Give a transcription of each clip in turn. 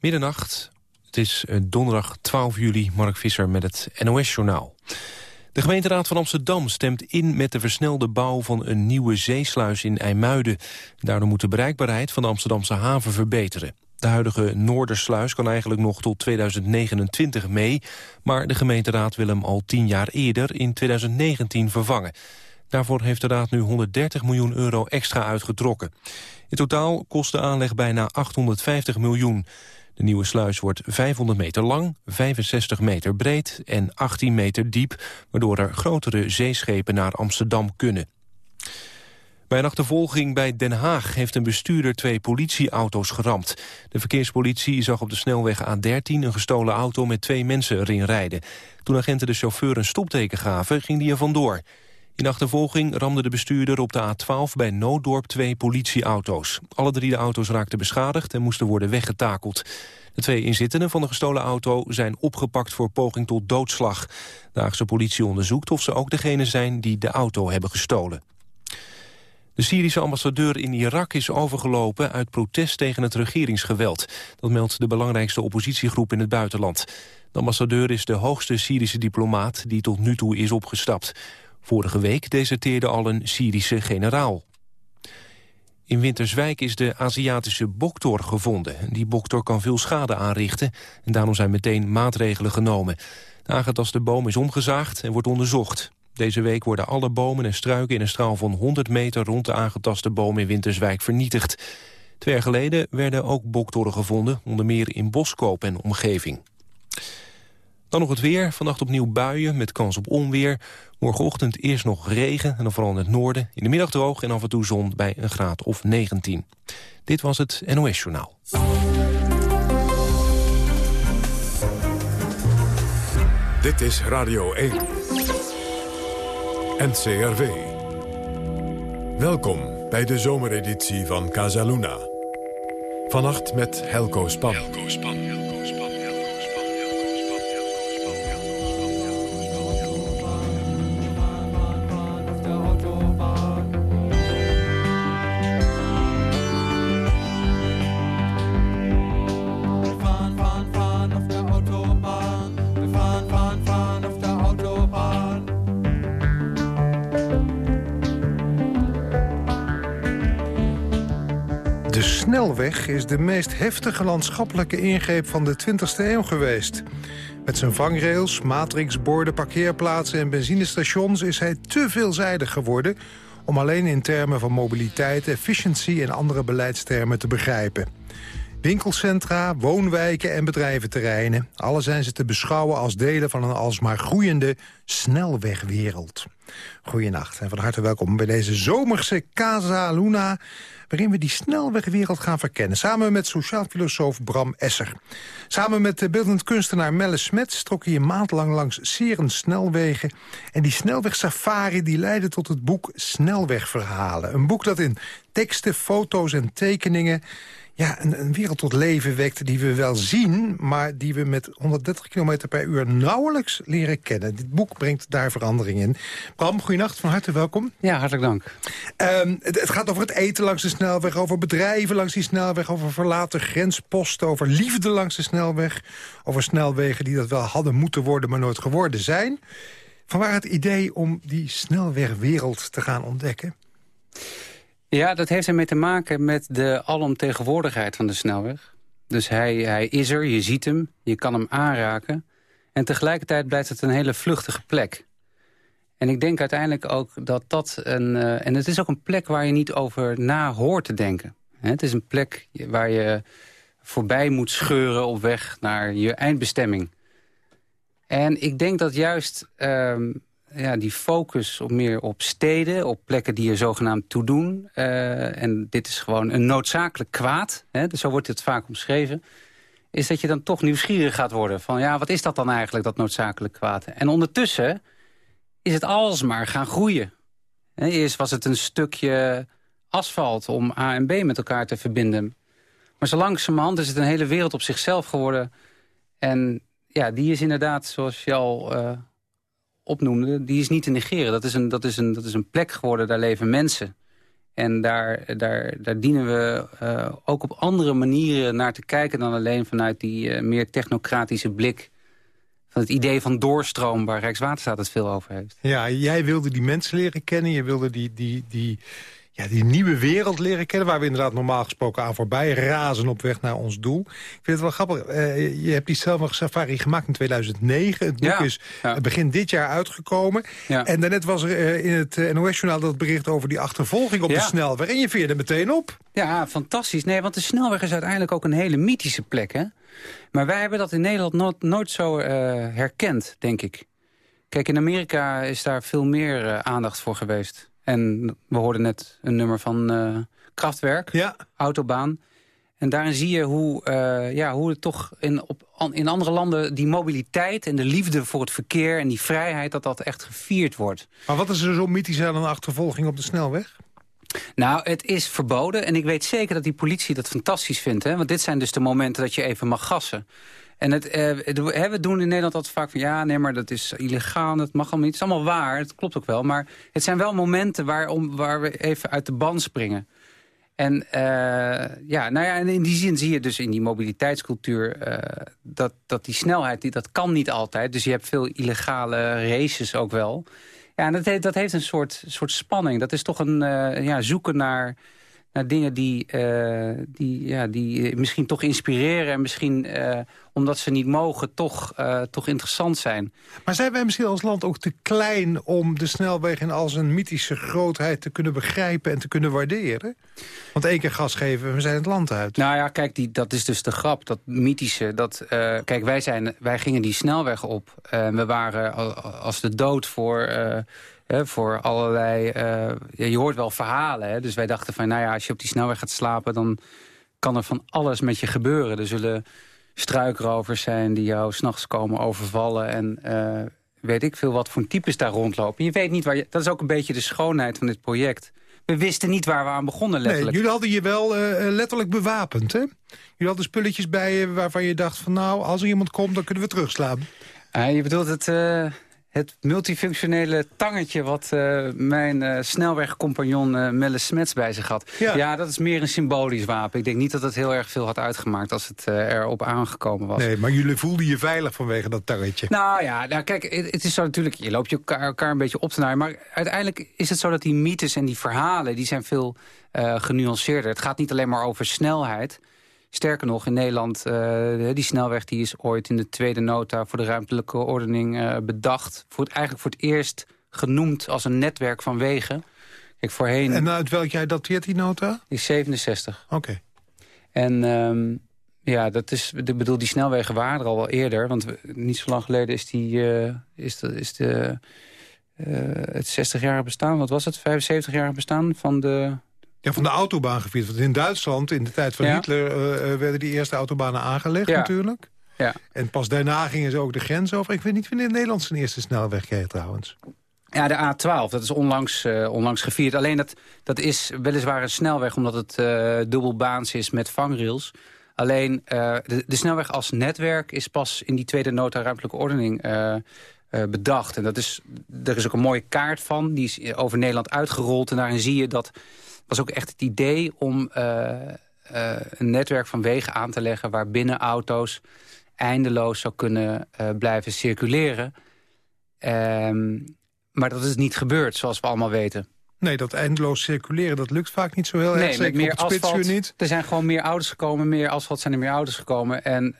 Middernacht, het is eh, donderdag 12 juli, Mark Visser met het NOS-journaal. De gemeenteraad van Amsterdam stemt in met de versnelde bouw van een nieuwe zeesluis in IJmuiden. Daardoor moet de bereikbaarheid van de Amsterdamse haven verbeteren. De huidige Noordersluis kan eigenlijk nog tot 2029 mee... maar de gemeenteraad wil hem al tien jaar eerder in 2019 vervangen. Daarvoor heeft de raad nu 130 miljoen euro extra uitgetrokken. In totaal kost de aanleg bijna 850 miljoen. De nieuwe sluis wordt 500 meter lang, 65 meter breed en 18 meter diep... waardoor er grotere zeeschepen naar Amsterdam kunnen. Bij een achtervolging bij Den Haag heeft een bestuurder twee politieauto's geramd. De verkeerspolitie zag op de snelweg A13 een gestolen auto met twee mensen erin rijden. Toen agenten de chauffeur een stopteken gaven, ging die er vandoor. In achtervolging ramde de bestuurder op de A12 bij Nooddorp twee politieauto's. Alle drie de auto's raakten beschadigd en moesten worden weggetakeld. De twee inzittenden van de gestolen auto zijn opgepakt voor poging tot doodslag. De Haagse politie onderzoekt of ze ook degene zijn die de auto hebben gestolen. De Syrische ambassadeur in Irak is overgelopen uit protest tegen het regeringsgeweld. Dat meldt de belangrijkste oppositiegroep in het buitenland. De ambassadeur is de hoogste Syrische diplomaat die tot nu toe is opgestapt. Vorige week deserteerde al een Syrische generaal. In Winterswijk is de Aziatische boktor gevonden. Die boktor kan veel schade aanrichten en daarom zijn meteen maatregelen genomen. De aangetaste boom is omgezaagd en wordt onderzocht. Deze week worden alle bomen en struiken in een straal van 100 meter... rond de aangetaste boom in Winterswijk vernietigd. Twee jaar geleden werden ook boktoren gevonden, onder meer in Boskoop en omgeving. Dan nog het weer. Vannacht opnieuw buien met kans op onweer. Morgenochtend eerst nog regen en dan vooral in het noorden. In de middag droog en af en toe zon bij een graad of 19. Dit was het NOS Journaal. Dit is Radio 1. NCRV. Welkom bij de zomereditie van Casaluna. Vannacht met Helco Span. Helco Span. Is de meest heftige landschappelijke ingreep van de 20e eeuw geweest. Met zijn vangrails, matrixborden, parkeerplaatsen en benzinestations... is hij te veelzijdig geworden om alleen in termen van mobiliteit, efficiëntie... en andere beleidstermen te begrijpen. Winkelcentra, woonwijken en bedrijventerreinen... alle zijn ze te beschouwen als delen van een alsmaar groeiende snelwegwereld. Goedenacht en van harte welkom bij deze zomerse Casa Luna waarin we die snelwegwereld gaan verkennen. Samen met sociaal filosoof Bram Esser. Samen met de beeldend kunstenaar Melle Smets trok hij een maand lang langs seren snelwegen. En die snelwegsafari die leidde tot het boek Snelwegverhalen. Een boek dat in teksten, foto's en tekeningen ja, een, een, wereld tot leven wekt die we wel zien... maar die we met 130 km per uur nauwelijks leren kennen. Dit boek brengt daar verandering in. Bram, goeienacht, van harte welkom. Ja, hartelijk dank. Um, het, het, gaat over het eten langs de snelweg, over bedrijven langs die snelweg... over verlaten grensposten, over liefde langs de snelweg... over snelwegen die dat wel hadden moeten worden, maar nooit geworden zijn. Vanwaar het idee om die snelwegwereld te gaan ontdekken? Ja, dat heeft ermee te maken met de alomtegenwoordigheid van de snelweg. Dus hij, hij is er, je ziet hem, je kan hem aanraken. En tegelijkertijd blijft het een hele vluchtige plek. En ik denk uiteindelijk ook dat dat een... Uh, en het is ook een plek waar je niet over na hoort te denken. Het is een plek waar je voorbij moet scheuren op weg naar je eindbestemming. En ik denk dat juist uh, ja, die focus op meer op steden, op plekken die er zogenaamd toe doen. Uh, en dit is gewoon een noodzakelijk kwaad, hè, dus zo wordt het vaak omschreven... is dat je dan toch nieuwsgierig gaat worden van... ja, wat is dat dan eigenlijk, dat noodzakelijk kwaad? En ondertussen is het alsmaar gaan groeien. eerst was het een stukje asfalt om A en B met elkaar te verbinden. Maar zo langzamerhand is het een hele wereld op zichzelf geworden. En ja, die is inderdaad, zoals je al... Uh, opnoemde, die is niet te negeren. Dat is, een, dat, is een, dat is een plek geworden, daar leven mensen. En daar, daar, daar dienen we ook op andere manieren naar te kijken... dan alleen vanuit die meer technocratische blik van het idee van doorstroom waar Rijkswaterstaat het veel over heeft. Ja, jij wilde die mensen leren kennen. Je wilde die, die, die, ja, die nieuwe wereld leren kennen... waar we inderdaad normaal gesproken aan voorbij razen op weg naar ons doel. Ik vind het wel grappig. Uh, je hebt die safari gemaakt in 2009. Het boek is begin dit jaar uitgekomen. Ja. En daarnet was er uh, in het NOS-journaal dat bericht over die achtervolging op de snelweg. En je veerde meteen op. Ja, fantastisch. Nee, want de snelweg is uiteindelijk ook een hele mythische plek, hè? Maar wij hebben dat in Nederland nooit, nooit zo herkend, denk ik. Kijk, in Amerika is daar veel meer aandacht voor geweest. En we hoorden net een nummer van uh, Kraftwerk, ja. Autobaan. En daarin zie je hoe, uh, ja, hoe het toch in, op, in andere landen... die mobiliteit en de liefde voor het verkeer en die vrijheid... dat dat echt gevierd wordt. Maar wat is er zo mythisch aan een achtervolging op de snelweg? Nou, het is verboden. En ik weet zeker dat die politie dat fantastisch vindt. Hè? Want dit zijn dus de momenten dat je even mag gassen. En het, eh, we doen in Nederland altijd vaak van... ja, nee, maar dat is illegaal, dat mag allemaal niet. Het is allemaal waar, het klopt ook wel. Maar het zijn wel momenten waarom, waar we even uit de band springen. En uh, ja, nou ja, in die zin zie je dus in die mobiliteitscultuur... Uh, dat, dat die snelheid, die, dat kan niet altijd. Dus je hebt veel illegale races ook wel. Ja, en dat, heeft, dat heeft een soort, soort spanning. Dat is toch een uh, ja, zoeken naar naar dingen die, uh, die, ja, die misschien toch inspireren... en misschien, uh, omdat ze niet mogen, toch, uh, toch interessant zijn. Maar zijn wij misschien als land ook te klein... om de snelweg in al zijn mythische grootheid te kunnen begrijpen... en te kunnen waarderen? Want één keer gas geven, we zijn het land uit. Nou ja, kijk, die, dat is dus de grap, dat mythische. Dat, kijk, wij, zijn, wij gingen die snelweg op. we waren als de dood voor voor allerlei... Uh, je hoort wel verhalen, hè? dus wij dachten van... nou ja, als je op die snelweg gaat slapen... dan kan er van alles met je gebeuren. Er zullen struikrovers zijn die jou s'nachts komen overvallen... en uh, weet ik veel wat voor types daar rondlopen. Je weet niet waar je... Dat is ook een beetje de schoonheid van dit project. We wisten niet waar we aan begonnen, letterlijk. Nee, jullie hadden je wel uh, letterlijk bewapend, hè? Jullie hadden spulletjes bij je waarvan je dacht van... nou, als er iemand komt, dan kunnen we terugslaan. Uh, je bedoelt het het multifunctionele tangetje wat uh, mijn uh, snelwegcompagnon uh, Melle Smets bij zich had. Ja. ja. dat is meer een symbolisch wapen. Ik denk niet dat het heel erg veel had uitgemaakt als het erop aangekomen was. Nee, maar jullie voelden je veilig vanwege dat tangetje. Nou ja, nou, kijk, het, is zo natuurlijk, je loopt je elkaar, elkaar, een beetje op te naaien. Maar uiteindelijk is het zo dat die mythes en die verhalen, die zijn veel genuanceerder. Het gaat niet alleen maar over snelheid. Sterker nog, in Nederland, uh, die snelweg die is ooit in de tweede nota... voor de ruimtelijke ordening uh, bedacht. Voor het, eigenlijk voor het eerst genoemd als een netwerk van wegen. Kijk, voorheen... En uit welk jaar dateert die nota? Die is 67. Oké. En um, ja, dat is, ik bedoel, die snelwegen waren er al wel eerder. Want niet zo lang geleden is, die, uh, is, de, is de, het 60-jarige bestaan... wat was het, 75-jarige bestaan van de ja, van de autobaan gevierd. Want in Duitsland, in de tijd van Hitler... Uh, werden die eerste autobanen aangelegd natuurlijk. Ja. En pas daarna gingen ze ook de grens over. Ik weet niet wanneer Nederland zijn eerste snelweg kreeg trouwens. Ja, de A12, dat is onlangs, uh, onlangs gevierd. Alleen dat, dat is weliswaar een snelweg... omdat het uh, dubbelbaans is met vangrails. Alleen de, de, snelweg als netwerk is pas in die tweede nota ruimtelijke ordening... bedacht. En dat is, er is ook een mooie kaart van. Die is over Nederland uitgerold. En daarin zie je dat was ook echt het idee om uh, uh, een netwerk van wegen aan te leggen... waar binnen auto's eindeloos zou kunnen uh, blijven circuleren. Um, maar dat is niet gebeurd, zoals we allemaal weten. Nee, dat eindeloos circuleren, dat lukt vaak niet zo heel erg. Nee, met meer asfalt. Niet. Er zijn gewoon meer auto's gekomen, meer asfalt zijn er meer auto's gekomen. En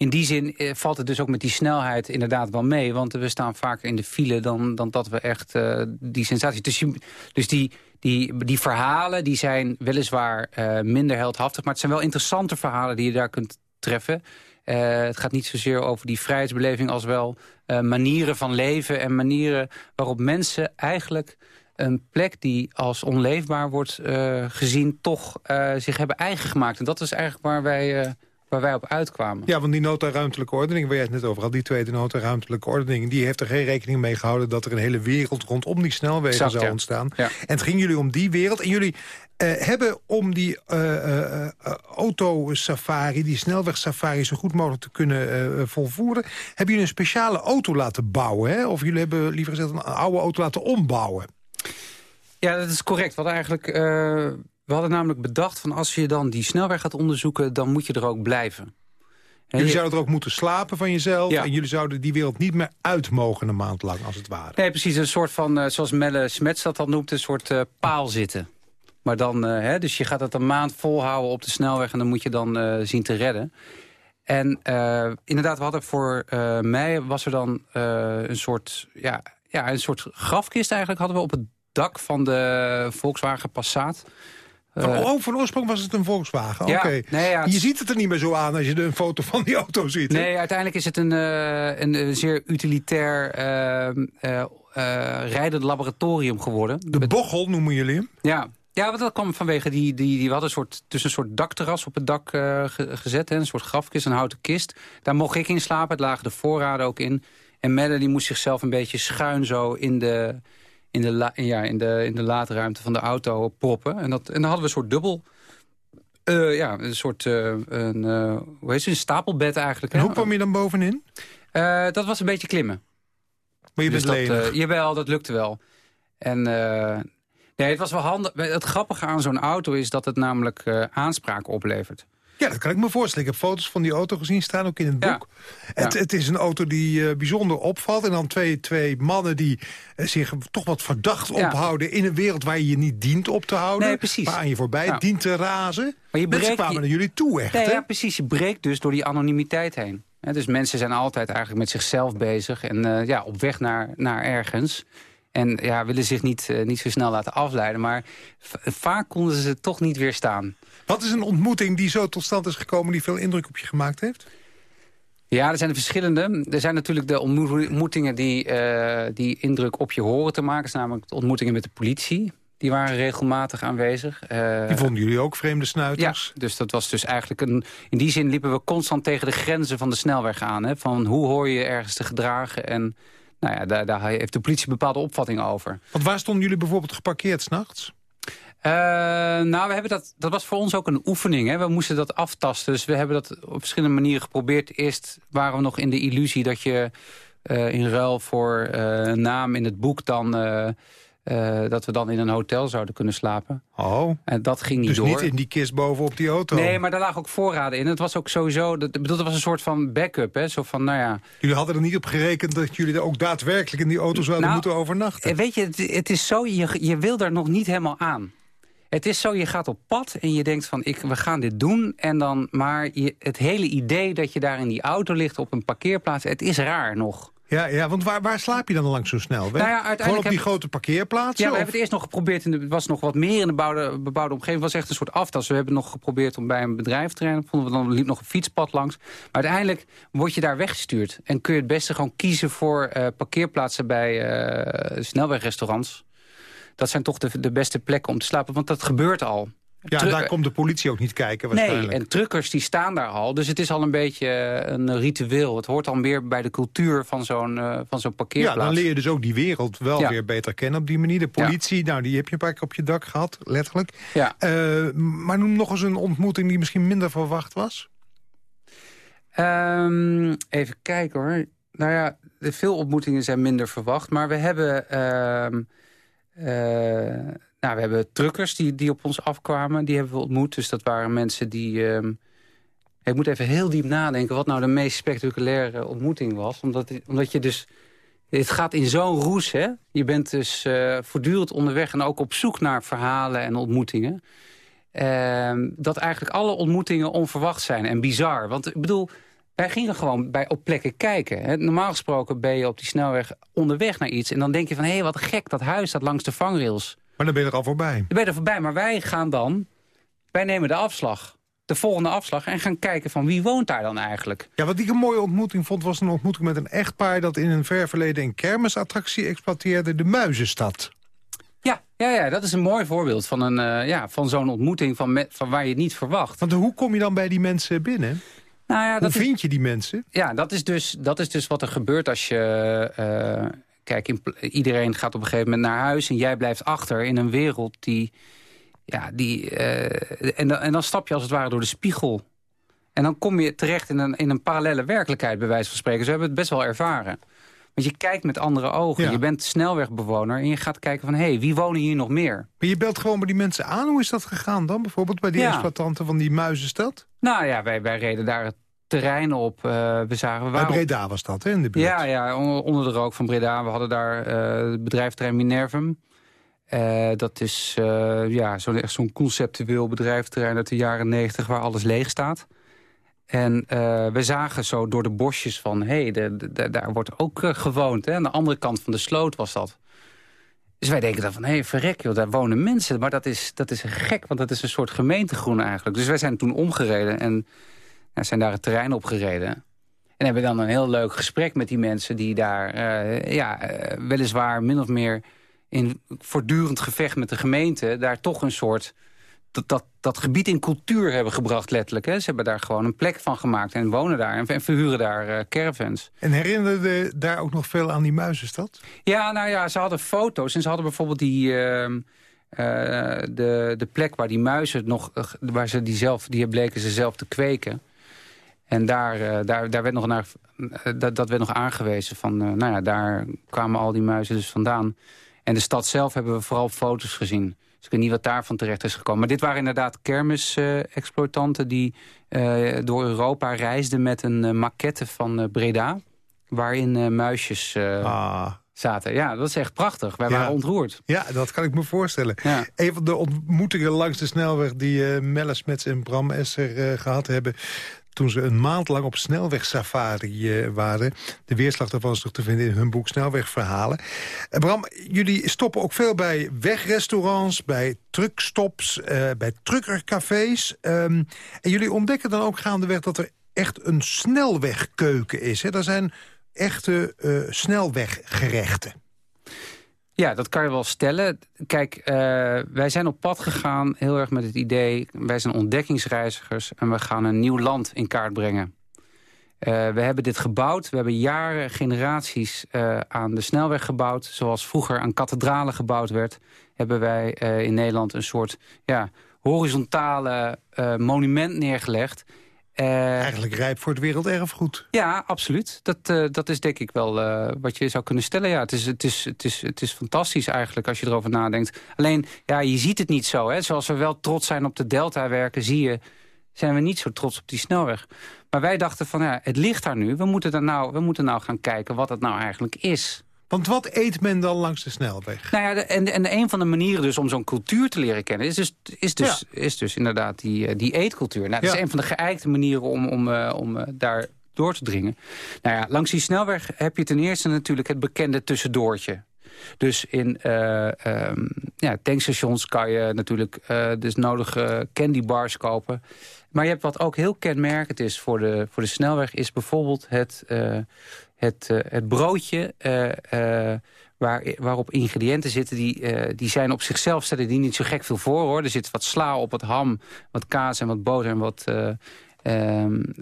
in die zin eh, valt het dus ook met die snelheid inderdaad wel mee. Want we staan vaker in de file dan, dan dat we echt uh, die sensatie... Dus, dus die, die, die verhalen die zijn weliswaar uh, minder heldhaftig... maar het zijn wel interessante verhalen die je daar kunt treffen. Uh, het gaat niet zozeer over die vrijheidsbeleving als wel manieren van leven... en manieren waarop mensen eigenlijk een plek die als onleefbaar wordt gezien... toch zich hebben eigen gemaakt. En dat is eigenlijk waar wij waar wij op uitkwamen. Ja, want die nota ruimtelijke ordening, waar jij het net over had... die tweede nota ruimtelijke ordening... die heeft er geen rekening mee gehouden... dat er een hele wereld rondom die snelwegen zou ontstaan. En het ging jullie om die wereld. En jullie uh, hebben om die uh, uh, autosafari, die snelwegsafari... zo goed mogelijk te kunnen volvoeren... hebben jullie een speciale auto laten bouwen. Hè? Of jullie hebben liever gezegd een oude auto laten ombouwen. Ja, dat is correct. Hadden eigenlijk... We hadden namelijk bedacht van als je dan die snelweg gaat onderzoeken... dan moet je er ook blijven. Jullie zouden er ook moeten slapen van jezelf. En jullie zouden die wereld niet meer uit mogen een maand lang, als het ware. Nee, precies. Een soort van, uh, zoals Melle Smets dat dan noemt, een soort uh, paal zitten. Maar dan, uh, hè, dus je gaat het een maand volhouden op de snelweg... en dan moet je dan zien te redden. En inderdaad, we hadden voor mij was er dan een soort... Ja, ja, een soort grafkist eigenlijk hadden we op het dak van de Volkswagen Passat. Van, uh, oh, van oorsprong was het een Volkswagen. Ja, Oké. Nee, ja, je ziet het er niet meer zo aan als je een foto van die auto ziet. Nee, uiteindelijk is het een, uh, een zeer utilitair uh, rijdend laboratorium geworden. De bochel noemen jullie hem? Ja, ja, want dat kwam vanwege die, die, die we hadden een soort, tussen een soort dakterras op het dak gezet. Hè, een soort grafkist, een houten kist. Daar mocht ik in slapen. Het lagen de voorraden ook in. En Melle die moest zichzelf een beetje schuin zo in de, in de, la, ja, in de, in de laadruimte van de auto proppen. En, dat, en dan hadden we een soort dubbel... Uh, ja, een soort uh, een, uh, hoe heet het, een stapelbed eigenlijk. En hoe kwam je dan bovenin? dat was een beetje klimmen. Maar je dus bent dat, Jawel, dat lukte wel. En nee, het was wel handig. Het grappige aan zo'n auto is dat het namelijk aanspraak oplevert. Ja, dat kan ik me voorstellen. Ik heb foto's van die auto gezien staan, ook in het boek. Het, het, is een auto die uh, bijzonder opvalt. En dan twee, twee mannen die uh, zich toch wat verdacht ophouden... in een wereld waar je je niet dient op te houden. Nee, precies. Waar aan je voorbij dient te razen. Maar je breekt, mensen kwamen naar jullie toe, echt. Nee, ja, precies. Je breekt dus door die anonimiteit heen. dus mensen zijn altijd eigenlijk met zichzelf bezig. En uh, ja, op weg naar, naar ergens. En ja, willen zich niet, uh, niet zo snel laten afleiden. Maar vaak konden ze toch niet weerstaan. Wat is een ontmoeting die zo tot stand is gekomen... die veel indruk op je gemaakt heeft? Ja, er zijn er verschillende. Er zijn natuurlijk de ontmoetingen die, uh, die indruk op je horen te maken. Dat namelijk de ontmoetingen met de politie. Die waren regelmatig aanwezig. Uh, die vonden jullie ook vreemde snuiters? Ja, dus dat was dus eigenlijk een... In die zin liepen we constant tegen de grenzen van de snelweg aan. Hè, van hoe hoor je ergens te gedragen en... Nou ja, daar, daar heeft de politie bepaalde opvatting over. Want waar stonden jullie bijvoorbeeld geparkeerd s'nachts? Uh, nou, we hebben dat, dat was voor ons ook een oefening. Hè. We moesten dat aftasten. Dus we hebben dat op verschillende manieren geprobeerd. Eerst waren we nog in de illusie dat je uh, in ruil voor uh, een naam in het boek dan uh, dat we dan in een hotel zouden kunnen slapen. Oh. En dat ging niet dus door. Dus niet in die kist bovenop die auto? Nee, maar daar lagen ook voorraden in. Het was ook sowieso, dat, bedoel, dat was een soort van backup. Hè? Zo van, nou ja. Jullie hadden er niet op gerekend dat jullie er ook daadwerkelijk in die auto zouden nou, moeten overnachten? Eh, weet je, het, het is zo, je, je wil daar nog niet helemaal aan. Het is zo, je gaat op pad en je denkt van, ik, we gaan dit doen. En dan, maar je, het hele idee dat je daar in die auto ligt op een parkeerplaats... het is raar nog. Ja, ja want waar, waar slaap je dan langs zo snel? Nou ja, Gewoon op die grote parkeerplaatsen? Ja, we hebben het eerst nog geprobeerd. In de, het was nog wat meer in de bebouwde, bebouwde omgeving. Het was echt een soort aftas. We hebben nog geprobeerd om bij een bedrijf te rijden. Vonden we dan liep nog een fietspad langs. Maar uiteindelijk word je daar weggestuurd. En kun je het beste gewoon kiezen voor uh, parkeerplaatsen bij uh, snelwegrestaurants. Dat zijn toch de, de beste plekken om te slapen. Want dat gebeurt al. Ja, daar komt de politie ook niet kijken waarschijnlijk. Nee, en truckers die staan daar al. Dus het is al een beetje een ritueel. Het hoort al meer bij de cultuur van zo'n uh, van zo'n parkeerplaats. Ja, dan leer je dus ook die wereld wel weer beter kennen op die manier. De politie, nou die heb je een paar keer op je dak gehad, letterlijk. Ja. Uh, maar noem nog eens een ontmoeting die misschien minder verwacht was. Um, even kijken hoor. Nou ja, veel ontmoetingen zijn minder verwacht. Maar we hebben... Uh, nou, we hebben truckers die, die op ons afkwamen. Die hebben we ontmoet. Dus dat waren mensen die... Uh, ik moet even heel diep nadenken wat nou de meest spectaculaire ontmoeting was. Omdat, omdat je dus... Het gaat in zo'n roes, hè. Je bent dus uh, voortdurend onderweg en ook op zoek naar verhalen en ontmoetingen. Uh, dat eigenlijk alle ontmoetingen onverwacht zijn en bizar. Want ik bedoel, wij gingen gewoon bij, op plekken kijken. Hè. Normaal gesproken ben je op die snelweg onderweg naar iets... en dan denk je van, hé, hey, wat gek, dat huis dat langs de vangrails. Maar dan ben je er al voorbij. Dan ben je er voorbij, maar wij gaan dan... Wij nemen de afslag, de volgende afslag... en gaan kijken van wie woont daar dan eigenlijk. Ja, wat ik een mooie ontmoeting vond... was een ontmoeting met een echtpaar... dat in een ver verleden een kermisattractie exploiteerde... de Muizenstad. Ja, ja, ja, dat is een mooi voorbeeld van, een, uh, ja, van zo'n ontmoeting van, van waar je het niet verwacht. Want hoe kom je dan bij die mensen binnen? Nou ja, hoe vind je die mensen? Ja, dat is, dus, dat is dus wat er gebeurt als je... Uh, kijk, iedereen gaat op een gegeven moment naar huis... en jij blijft achter in een wereld die... Ja, die uh, en, dan, en dan stap je als het ware door de spiegel. En dan kom je terecht in een, in een parallele werkelijkheid, bij wijze van spreken. Ze hebben het best wel ervaren. Want je kijkt met andere ogen. Je bent snelwegbewoner en je gaat kijken van... hé, hey, wie wonen hier nog meer? Maar je belt gewoon bij die mensen aan. Hoe is dat gegaan dan? Bijvoorbeeld bij die exploitanten van die muizenstad? Nou ja, wij, wij reden daar terrein op. Uh, we zagen, Bij Breda was dat, hè, in de buurt? Ja, ja onder de rook van Breda. We hadden daar uh, het bedrijfterrein Minervum. Uh, dat is ja, zo'n echt zo'n conceptueel bedrijfterrein uit de jaren negentig... waar alles leeg staat. En we zagen zo door de bosjes van... hé, hey, daar wordt ook gewoond. Hè? Aan de andere kant van de sloot was dat. Dus wij denken dan van, hé, hey, verrek, joh, daar wonen mensen. Maar dat is, dat is gek, want dat is een soort gemeentegroen eigenlijk. Dus wij zijn toen omgereden en ja, zijn daar het terrein op gereden. En hebben dan een heel leuk gesprek met die mensen... die daar uh, ja, uh, weliswaar min of meer in voortdurend gevecht met de gemeente... daar toch een soort dat, dat, dat gebied in cultuur hebben gebracht, letterlijk. Hè. Ze hebben daar gewoon een plek van gemaakt en wonen daar en, en verhuren daar uh, caravans. En herinnerde daar ook nog veel aan die muizenstad? Ja, nou ja, ze hadden foto's en ze hadden bijvoorbeeld die... Uh, de, de plek waar die muizen nog, waar ze die zelf, die bleken ze zelf te kweken. En daar, uh, daar, daar werd nog naar, dat, dat werd nog aangewezen van, nou ja, daar kwamen al die muizen dus vandaan. En de stad zelf hebben we vooral foto's gezien. Dus ik weet niet wat daarvan terecht is gekomen. Maar dit waren inderdaad kermisexploitanten... die uh, door Europa reisden met een uh, maquette van Breda... waarin muisjes ah. zaten. Ja, dat is echt prachtig. Wij waren ontroerd. Ja, dat kan ik me voorstellen. Ja. Een van de ontmoetingen langs de snelweg... die Melles met en Bram Esser gehad hebben toen ze een maand lang op snelwegsafari uh, waren. De weerslag daarvan is toch te vinden in hun boek Snelwegverhalen. Uh, Bram, jullie stoppen ook veel bij wegrestaurants, bij truckstops, uh, bij truckercafés. Um, en jullie ontdekken dan ook gaandeweg dat er echt een snelwegkeuken is. Hè? Dat zijn echte snelweggerechten. Ja, dat kan je wel stellen. Kijk, uh, wij zijn op pad gegaan heel erg met het idee... wij zijn ontdekkingsreizigers en we gaan een nieuw land in kaart brengen. Uh, we hebben dit gebouwd. We hebben jaren, generaties uh, aan de snelweg gebouwd. Zoals vroeger aan kathedralen gebouwd werd... hebben wij in Nederland een soort ja, horizontale monument neergelegd... Uh, Eigenlijk rijp voor het werelderfgoed. Ja, absoluut. Dat, uh, dat is denk ik wel uh, wat je zou kunnen stellen. Ja, het, is, het, is, het, is, het is fantastisch eigenlijk als je erover nadenkt. Alleen, ja, je ziet het niet zo. Hè? Zoals we wel trots zijn op de Delta werken, zie je, zijn we niet zo trots op die snelweg. Maar wij dachten van, ja, het ligt daar nu. We moeten, daar nou, we moeten nou gaan kijken wat het nou eigenlijk is. Want wat eet men dan langs de snelweg? Nou ja, en, en een van de manieren dus om zo'n cultuur te leren kennen... is dus, is dus, is dus inderdaad die, eh, die eetcultuur. Nou, dat is een van de geëikte manieren om, om, uh, om uh, daar door te dringen. Nou ja, langs die snelweg heb je ten eerste natuurlijk het bekende tussendoortje. Dus in uh, um, ja, tankstations kan je natuurlijk uh, dus nodige candy bars kopen. Maar je hebt wat ook heel kenmerkend is voor de, voor de snelweg... is bijvoorbeeld het, uh, het, uh, het broodje uh, waar, waarop ingrediënten zitten... Die, die zijn op zichzelf, stellen die niet zo gek veel voor. hoor. Er zit wat sla op, wat ham, wat kaas en wat boter en wat... Um,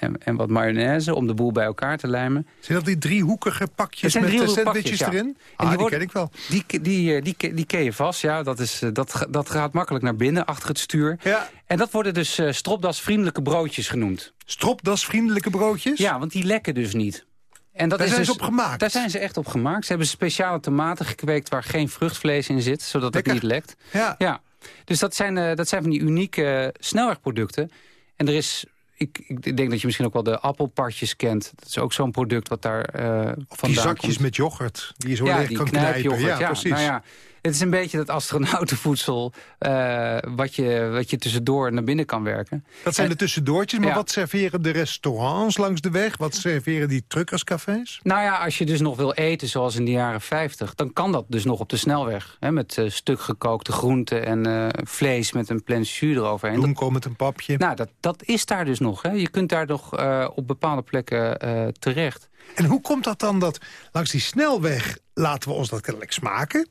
en, en, wat mayonaise om de boel bij elkaar te lijmen. Zijn dat die driehoekige pakjes met de sandwiches erin? En ah, die, die ken ik wel. Die, die, die, die, ken je vast, ja. Dat, is, dat, dat gaat makkelijk naar binnen, achter het stuur. Ja. En dat worden dus uh, stropdasvriendelijke broodjes genoemd. Stropdasvriendelijke broodjes? Ja, want die lekken dus niet. En dat daar is zijn dus, ze op gemaakt? Daar zijn ze echt op gemaakt. Ze hebben speciale tomaten gekweekt waar geen vruchtvlees in zit, zodat het niet lekt. Ja. ja. Dus dat zijn, uh, dat zijn van die unieke uh, snelwegproducten. En er is ik, ik, denk dat je misschien ook wel de appelpartjes kent. Dat is ook zo'n product wat daar uh, vandaan Die zakjes met yoghurt, die je zo ja, leeg kan knijpen. Ja, ja, precies. Nou ja, het is een beetje dat astronautenvoedsel... Uh, wat, je, wat je tussendoor naar binnen kan werken. Dat zijn de tussendoortjes, maar wat serveren de restaurants langs de weg? Wat serveren die truckerscafés? Nou ja, als je dus nog wil eten zoals in de jaren 50... dan kan dat dus nog op de snelweg. Hè, met uh, stuk gekookte groenten en uh, vlees met een plan jus eroverheen. Bloemkool met een papje. Nou, dat, dat is daar dus nog. Hè. Je kunt daar nog op bepaalde plekken terecht. En hoe komt dat dan dat langs die snelweg laten we ons dat kennelijk smaken...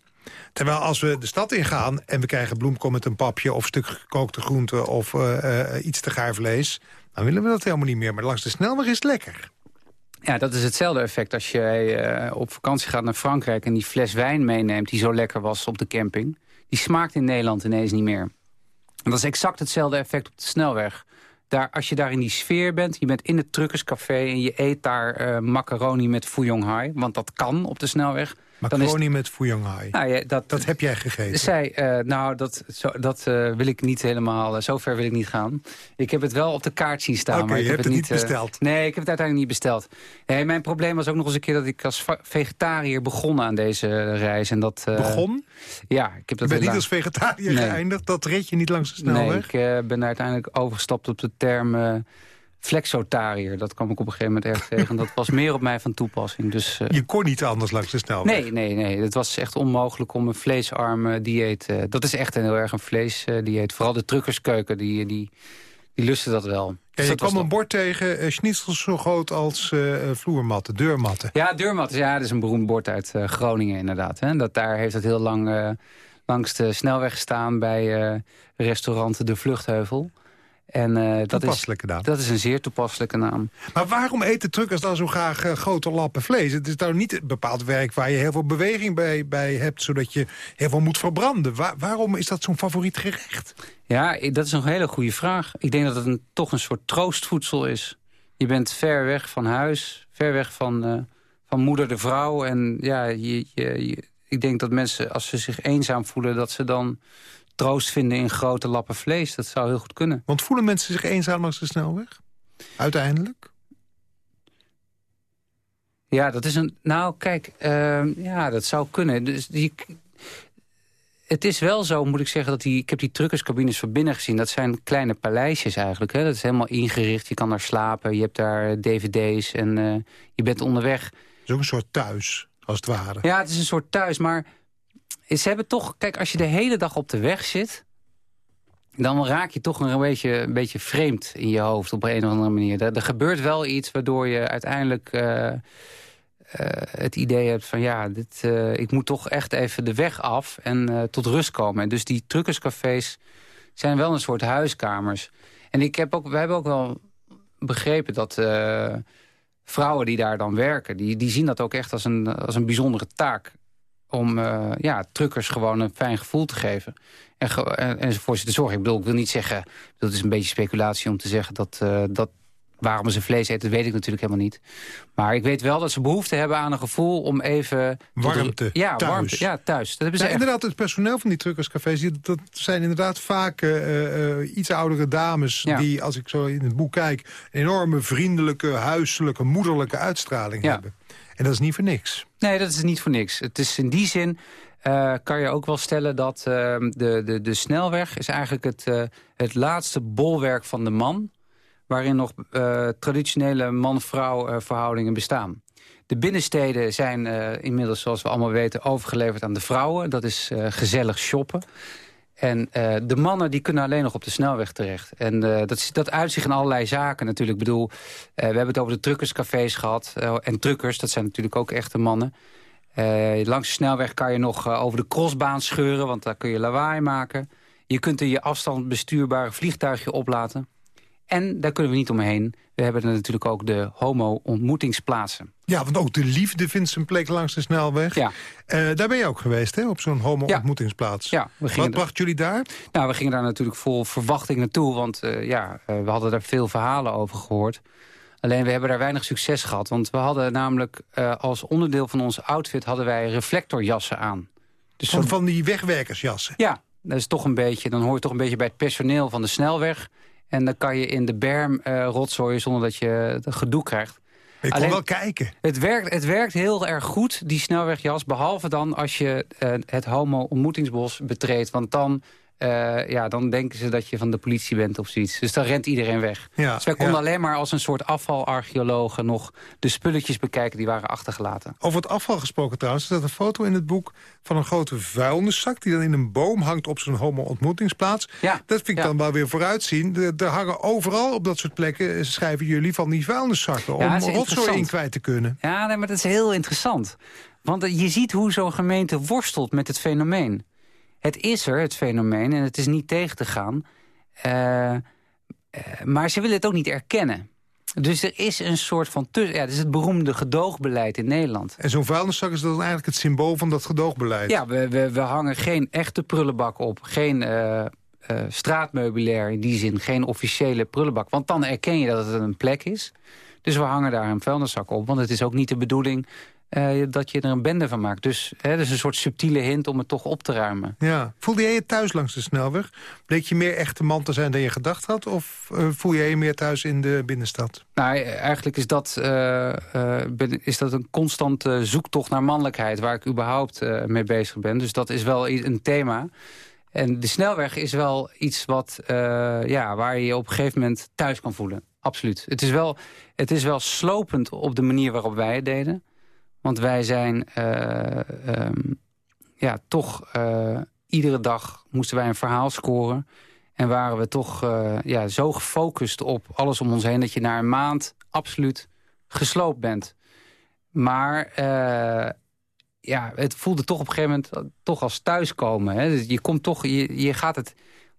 Terwijl als we de stad ingaan en we krijgen bloemkool met een papje... of stuk gekookte groente of uh, uh, iets te gaar vlees... dan willen we dat helemaal niet meer. Maar langs de snelweg is het lekker. Ja, dat is hetzelfde effect als je uh, op vakantie gaat naar Frankrijk... en die fles wijn meeneemt die zo lekker was op de camping. Die smaakt in Nederland ineens niet meer. Dat is exact hetzelfde effect op de snelweg. daar, als je daar in die sfeer bent, je bent in het truckerscafé... en je eet daar macaroni met fouillon hai, want dat kan op de snelweg... Macaroni is, met fouillongai. Nou ja, dat, dat heb jij gegeten? Zij, uh, nou, dat, zo, dat uh, wil ik niet helemaal... Uh, zover wil ik niet gaan. Ik heb het wel op de kaart zien staan. Maar je ik hebt heb het niet besteld? nee, ik heb het uiteindelijk niet besteld. Nee, mijn probleem was ook nog eens een keer... dat ik als vegetariër begon aan deze reis. En dat, begon? Ja. Ik heb dat je bent niet als vegetariër nee. geëindigd? Dat red je niet langs de snelweg? Nee, ik ben uiteindelijk overgestapt op de term flexotariër. Dat kwam ik op een gegeven moment erg tegen. Dat was meer op mij van toepassing. Dus, uh... Je kon niet anders langs de snelweg? Nee, nee, nee. Het was echt onmogelijk om een vleesarm dieet... Uh, dat is echt een heel erg een vleesdieet. Vooral de truckerskeuken, die, die, die lusten dat wel. Ja, je kwam een bord tegen, uh, schnitzels zo groot als vloermatten, deurmatten. Ja, deurmatten, ja, dat is een beroemd bord uit Groningen inderdaad. Hè. Dat, daar heeft het heel lang langs de snelweg gestaan bij restaurant De Vluchtheuvel. En, uh, dat, is, naam. dat is een zeer toepasselijke naam. Maar waarom eten truckers dan zo graag uh, grote lappen vlees? Het is nou niet bepaald werk waar je heel veel beweging bij, bij hebt... zodat je heel veel moet verbranden. Waar, waarom is dat zo'n favoriet gerecht? Ja, dat is een hele goede vraag. Ik denk dat het een, toch een soort troostvoedsel is. Je bent ver weg van huis, ver weg van, uh, van moeder de vrouw. En ja, je, je, je, ik denk dat mensen, als ze zich eenzaam voelen... dat ze dan troost vinden in grote lappen vlees. Dat zou heel goed kunnen. Want voelen mensen zich eenzaam langs de snelweg? Uiteindelijk? Ja, dat is een... Nou, kijk, uh, ja, dat zou kunnen. Dus die, het is wel zo, moet ik zeggen, dat die... Ik heb die truckerscabines van binnen gezien. Dat zijn kleine paleisjes eigenlijk. Hè? Dat is helemaal ingericht. Je kan daar slapen. Je hebt daar dvd's en uh, je bent onderweg. Het is ook een soort thuis, als het ware. Ja, het is een soort thuis, maar ze hebben toch... Kijk, als je de hele dag op de weg zit... dan raak je toch een beetje, een beetje vreemd in je hoofd op een of andere manier. Er, gebeurt wel iets waardoor je uiteindelijk uh, uh, het idee hebt van... ja, dit, uh, ik moet toch echt even de weg af en tot rust komen. En dus die truckerscafés zijn wel een soort huiskamers. En ik heb ook, wij hebben ook wel begrepen dat vrouwen die daar dan werken... Die, die zien dat ook echt als een, als een bijzondere taak om uh, ja, truckers gewoon een fijn gevoel te geven. En, en, en voor ze te zorgen. Ik bedoel, ik wil niet zeggen... dat is een beetje speculatie om te zeggen dat... Uh, dat waarom ze vlees eten, dat weet ik natuurlijk helemaal niet. Maar ik weet wel dat ze behoefte hebben aan een gevoel om even... Warmte, ja, thuis. Warmte, ja, thuis. Dat hebben ze ja, Inderdaad, het personeel van die truckerscafés... dat zijn inderdaad vaak uh, iets oudere dames... Ja. die, als ik zo in het boek kijk... een enorme vriendelijke, huiselijke, moederlijke uitstraling ja. hebben. En dat is niet voor niks. Nee, dat is niet voor niks. Het is in die zin uh, kan je ook wel stellen dat uh, de, de, de snelweg... is eigenlijk het, het laatste bolwerk van de man... waarin nog traditionele man-vrouw verhoudingen bestaan. De binnensteden zijn inmiddels, zoals we allemaal weten... overgeleverd aan de vrouwen. Dat is gezellig shoppen. En de mannen die kunnen alleen nog op de snelweg terecht. En uh, dat, dat uit in allerlei zaken natuurlijk. Ik bedoel, we hebben het over de truckerscafés gehad. en truckers, dat zijn natuurlijk ook echte mannen. langs de snelweg kan je nog over de crossbaan scheuren... want daar kun je lawaai maken. Je kunt er je afstand bestuurbare vliegtuigje oplaten. En daar kunnen we niet omheen. We hebben er natuurlijk ook de homo-ontmoetingsplaatsen. Ja, want ook de liefde vindt zijn plek langs de snelweg. Ja. Uh, daar ben je ook geweest, hè, op zo'n homo-ontmoetingsplaats. Ja. ja Wat bracht jullie daar? Nou, we gingen daar natuurlijk vol verwachting naartoe. Want uh, ja, uh, we hadden daar veel verhalen over gehoord. Alleen we hebben daar weinig succes gehad. Want we hadden namelijk als onderdeel van onze outfit... hadden wij reflectorjassen aan. Dus van, van die wegwerkersjassen? Ja, dat is toch een beetje, dan hoor je toch een beetje bij het personeel van de snelweg... En dan kan je in de berm uh, rotzooien zonder dat je gedoe krijgt. Je kon wel kijken. Het werkt, het werkt heel erg goed, die snelwegjas. Behalve dan als je uh, het homo-ontmoetingsbos betreedt. Want dan, uh, ja, dan denken ze dat je van de politie bent of zoiets. Dus dan rent iedereen weg. Ja, dus wij konden ja. alleen maar als een soort afvalarcheologen... nog de spulletjes bekijken die waren achtergelaten. Over het afval gesproken trouwens. Er staat een foto in het boek van een grote vuilniszak... die dan in een boom hangt op zo'n homo-ontmoetingsplaats. Ja, dat vind ik ja. dan wel weer vooruitzien. Er, er hangen overal op dat soort plekken, eh, schrijven jullie, van die vuilniszakken... Om dat is rotzooi in kwijt te kunnen. Ja, nee, maar dat is heel interessant. Want eh, je ziet hoe zo'n gemeente worstelt met het fenomeen. Het is er, het fenomeen, en het is niet tegen te gaan. Uh, uh, maar ze willen het ook niet erkennen. Dus er is een soort van... Ja, het is het beroemde gedoogbeleid in Nederland. En zo'n vuilniszak is dan eigenlijk het symbool van dat gedoogbeleid? Ja, we, we, we hangen geen echte prullenbak op. Geen uh, straatmeubilair in die zin, geen officiële prullenbak. Want dan erken je dat het een plek is. Dus we hangen daar een vuilniszak op. Want het is ook niet de bedoeling uh, dat je er een bende van maakt. Dus hè, dat is een soort subtiele hint om het toch op te ruimen. Ja. Voelde jij je thuis langs de snelweg? Bleek je meer echte man te zijn dan je gedacht had? Of uh, voel jij je meer thuis in de binnenstad? Nou, eigenlijk is dat, uh, ben, is dat een constante zoektocht naar mannelijkheid... waar ik überhaupt mee bezig ben. Dus dat is wel een thema. En de snelweg is wel iets wat, ja, waar je je op een gegeven moment thuis kan voelen. Absoluut. Het is, wel, het is wel slopend op de manier waarop wij het deden. Want wij zijn uh, um, ja, toch uh, iedere dag moesten wij een verhaal scoren. En waren we toch uh, ja, zo gefocust op alles om ons heen... dat je na een maand absoluut gesloopt bent. Maar ja, het voelde toch op een gegeven moment toch als thuiskomen. Hè? Dus je komt toch, je, je gaat het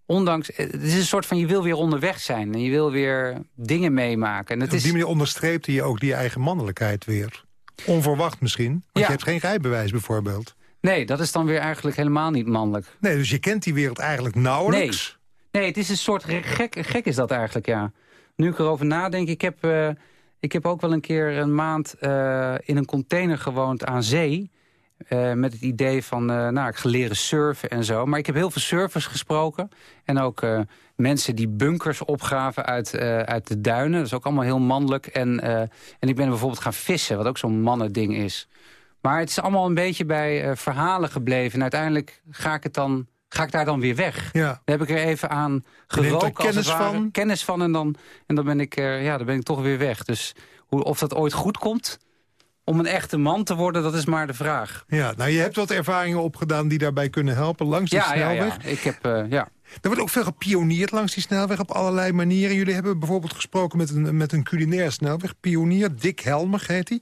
ondanks... Het is een soort van, je wil weer onderweg zijn. En je wil weer dingen meemaken. En het op die manier onderstreepte je ook die eigen mannelijkheid weer. Onverwacht misschien, want je hebt geen rijbewijs bijvoorbeeld. Nee, dat is dan weer eigenlijk helemaal niet mannelijk. Nee, dus je kent die wereld eigenlijk nauwelijks. Nee, nee het is een soort gek, gek is dat eigenlijk, ja. Nu ik erover nadenk, ik heb, uh, ik heb ook wel een keer een maand uh, in een container gewoond aan zee. Uh, met het idee van, nou, ik ga leren surfen en zo. Maar ik heb heel veel surfers gesproken. En ook mensen die bunkers opgraven uit, uit de duinen. Dat is ook allemaal heel mannelijk. En, en ik ben bijvoorbeeld gaan vissen, wat ook zo'n mannending is. Maar het is allemaal een beetje bij verhalen gebleven. En uiteindelijk ga ik, het dan, ga ik daar dan weer weg. Ja. Heb ik er even aan geroken. kennis van? Kennis van en dan, en dan, ben ik, ja, dan ben ik toch weer weg. Dus hoe, of dat ooit goed komt om een echte man te worden, dat is maar de vraag. Ja, nou, je hebt wat ervaringen opgedaan die daarbij kunnen helpen langs de ja, snelweg. Ja, ja. Ik heb, ja. Er wordt ook veel gepioneerd langs die snelweg op allerlei manieren. Jullie hebben bijvoorbeeld gesproken met een, met een culinair snelweg. Pionier, Dick Helmer heet hij.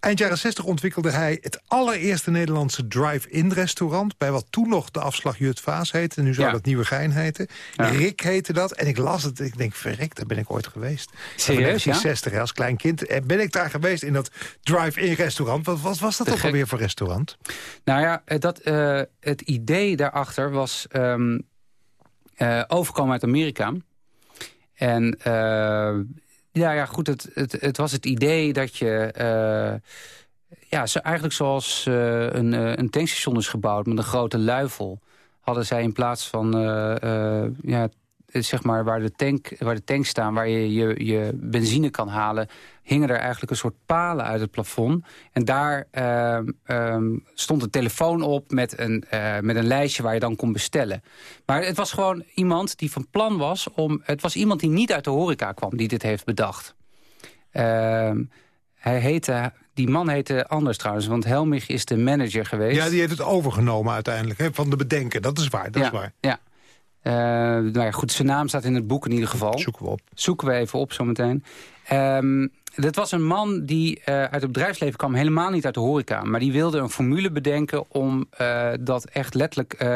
Eind jaren 60 ontwikkelde hij het allereerste Nederlandse drive-in restaurant... bij wat toen nog de afslag Jut Vaas heette. En nu zou ja. dat Nieuwegein heten. Ja. Rick heette dat. En ik las het ik denk, verrek, daar ben ik ooit geweest. Serieus, ja? 60 als klein kind. En ben ik daar geweest in dat drive-in restaurant. Wat, wat was dat ook alweer voor restaurant? Nou ja, dat, uh, het idee daarachter was... Um, uh, overkwam uit Amerika. En uh, ja, ja, goed, het, het, het, was het idee dat je... Uh, ja, zo, eigenlijk zoals een, een tankstation is gebouwd met een grote luifel... hadden zij in plaats van ja, zeg maar, waar, de tank, waar de tanks staan, waar je, je je benzine kan halen... hingen er eigenlijk een soort palen uit het plafond. En daar uh, um, stond een telefoon op met een, uh, met een lijstje waar je dan kon bestellen. Maar het was gewoon iemand die van plan was om... Het was iemand die niet uit de horeca kwam, die dit heeft bedacht. Uh, hij heette die man heette anders trouwens, want Helmich is de manager geweest. Ja, die heeft het overgenomen uiteindelijk, hè, van de bedenken. Dat is waar, dat ja, is waar. Ja, nou ja, goed, zijn naam staat in het boek in ieder geval. Zoeken we op. Zoeken we even op zometeen. Um, dat was een man die uh, uit het bedrijfsleven kwam, helemaal niet uit de horeca. Maar die wilde een formule bedenken om uh, dat echt letterlijk...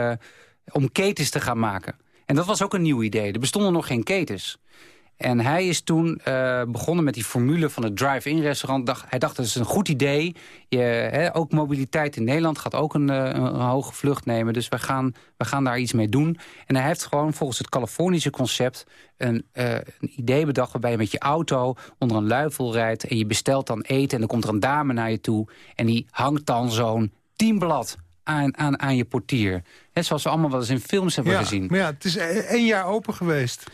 om ketens te gaan maken. En dat was ook een nieuw idee. Er bestonden nog geen ketens. En hij is toen uh, begonnen met die formule van het drive-in restaurant. Dacht, hij dacht, dat is een goed idee. Je, hè, ook mobiliteit in Nederland gaat ook een, een, een, hoge vlucht nemen. Dus we gaan, we gaan daar iets mee doen. En hij heeft gewoon volgens het Californische concept... een, uh, een idee bedacht waarbij je met je auto onder een luifel rijdt... en je bestelt dan eten en dan komt er een dame naar je toe... en die hangt dan zo'n teamblad aan, aan, aan je portier. He, zoals we allemaal wel eens in films hebben ja, gezien. Maar ja, het is één jaar open geweest.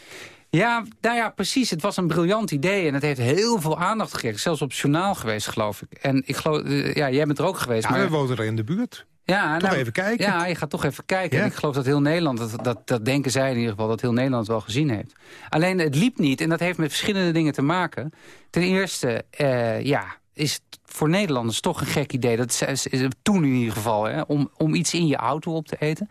Ja, nou ja, precies. Het was een briljant idee en het heeft heel veel aandacht gekregen. Zelfs op het journaal geweest, geloof ik. En ik geloof, ja, jij bent er ook geweest. Ja, maar... we wonen er in de buurt. Ja, toch nou, even kijken. Ja, je gaat toch even kijken. Ja. En ik geloof dat heel Nederland, dat, dat, dat denken zij in ieder geval... dat heel Nederland wel gezien heeft. Alleen het liep niet en dat heeft met verschillende dingen te maken. Ten eerste, uh, ja, is het voor Nederlanders toch een gek idee. Dat is, is toen in ieder geval, hè, om, om iets in je auto op te eten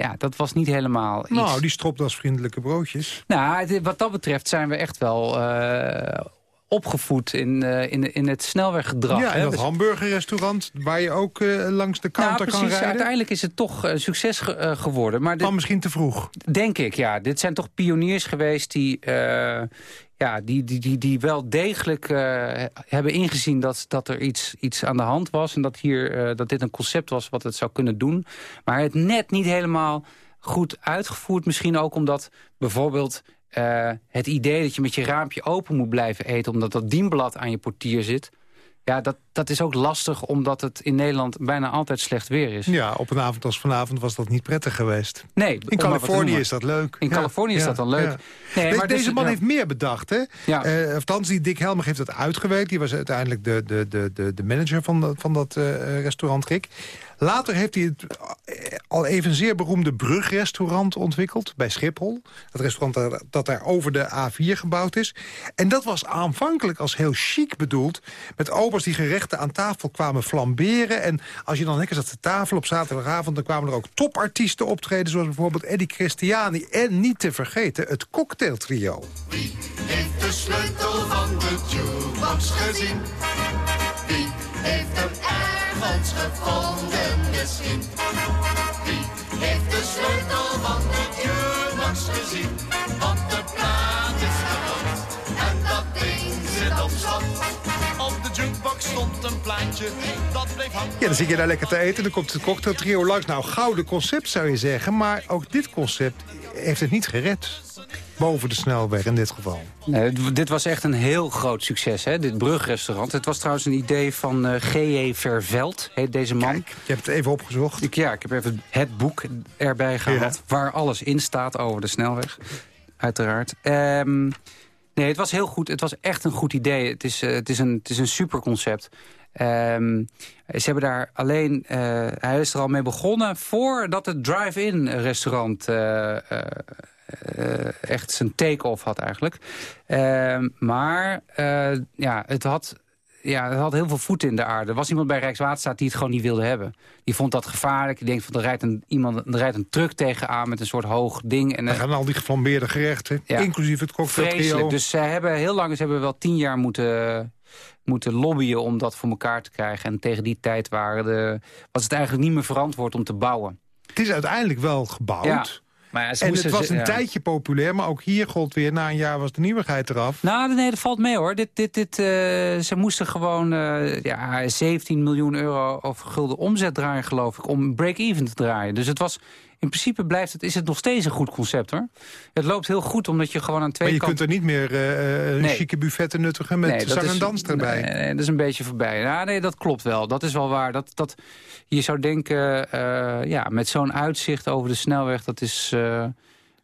ja, dat was niet helemaal iets... Nou, die stropdasvriendelijke broodjes. Nou, wat dat betreft zijn we echt wel uh, opgevoed in, uh, in, in het snelweggedrag. Ja, en dat hamburgerrestaurant waar je ook uh, langs de counter nou, kan precies, rijden. Uiteindelijk is het toch uh, succes ge geworden. Maar dit, Kwam misschien te vroeg. Denk ik, ja. Dit zijn toch pioniers geweest die ja, die, die, die, die wel degelijk uh, hebben ingezien dat, dat er iets, iets aan de hand was. En dat, hier, uh, dat dit een concept was wat het zou kunnen doen. Maar het net niet helemaal goed uitgevoerd. Misschien ook omdat bijvoorbeeld uh, het idee dat je met je raampje open moet blijven eten... omdat dat dienblad aan je portier zit... Ja, dat, dat is ook lastig omdat het in Nederland bijna altijd slecht weer is. Ja, op een avond als vanavond was dat niet prettig geweest. Nee. In Californië is dat leuk. In Californië is dat dan leuk. Nee, maar deze dus- man heeft meer bedacht, hè? Ja. Uh, althans, die Dick Helmer heeft dat uitgewerkt. Die was uiteindelijk de, de, de, de, manager van, van dat uh, restaurant, Rick. Later heeft hij het eh, al even zeer beroemde brugrestaurant ontwikkeld bij Schiphol. Het restaurant dat daar over de A4 gebouwd is. En dat was aanvankelijk als heel chic bedoeld. Met obers die gerechten aan tafel kwamen flamberen. En als je dan lekker zat te tafel op zaterdagavond... dan kwamen er ook topartiesten optreden... zoals bijvoorbeeld Eddie Christiani. En niet te vergeten het cocktailtrio. Wie heeft de sleutel van de jukebox gezien? Wie heeft hem ergens gevonden misschien? Wie heeft de sleutel van de jukebox gezien? Want de plaat is kapot en dat ding zit op slot. Op de jukebox stond een plaatje, dat bleef hangen. Ja, dan zit je daar lekker te eten, dan komt het cocktailtrio langs. Nou, gouden concept zou je zeggen, maar ook dit concept heeft het niet gered boven de snelweg in dit geval. Nee, dit was echt een heel groot succes, hè, dit brugrestaurant. Het was trouwens een idee van uh, G.J. Verveld, heet deze man. Kijk, je hebt het even opgezocht. Ik, ja, ik heb even het boek erbij gehaald... waar alles in staat over de snelweg, uiteraard. Um, nee, het was heel goed. Het was echt een goed idee. Het is, uh, het is, een, het is een super concept. Um, ze hebben daar alleen, uh, hij is er al mee begonnen voordat het drive-in restaurant uh, uh, echt zijn take-off had eigenlijk. Uh, maar ja, het had ja, het had heel veel voeten in de aarde. Er was iemand bij Rijkswaterstaat die het gewoon niet wilde hebben. Die vond dat gevaarlijk. Die denkt van er rijdt een, iemand, er rijdt een truck tegenaan met een soort hoog ding. En, Dan gaan al die geflambeerde gerechten, ja, inclusief het cocktail Vreselijk. Dus ze hebben heel lang, ze hebben wel tien jaar moeten, moeten lobbyen om dat voor elkaar te krijgen. En tegen die tijd waren de, was het eigenlijk niet meer verantwoord om te bouwen. Het is uiteindelijk wel gebouwd. Ja. Maar en het was een tijdje populair, maar ook hier gold weer... na een jaar was de nieuwigheid eraf. Nou, nee, dat valt mee hoor. Dit, dit, dit, uh, ze moesten gewoon uh, ja, 17 miljoen euro of gulden omzet draaien, geloof ik... om break-even te draaien. Dus het was in principe blijft het, is het nog steeds een goed concept, hoor. Het loopt heel goed, omdat je gewoon aan twee kanten... Maar je kunt er niet meer uh, nee. chique buffetten nuttigen met nee, zang en dans erbij. Nee, nee, dat is een beetje voorbij. Ja, nee, dat klopt wel. Dat is wel waar. Dat, dat, je zou denken, uh, ja, met zo'n uitzicht over de snelweg... dat is... Uh,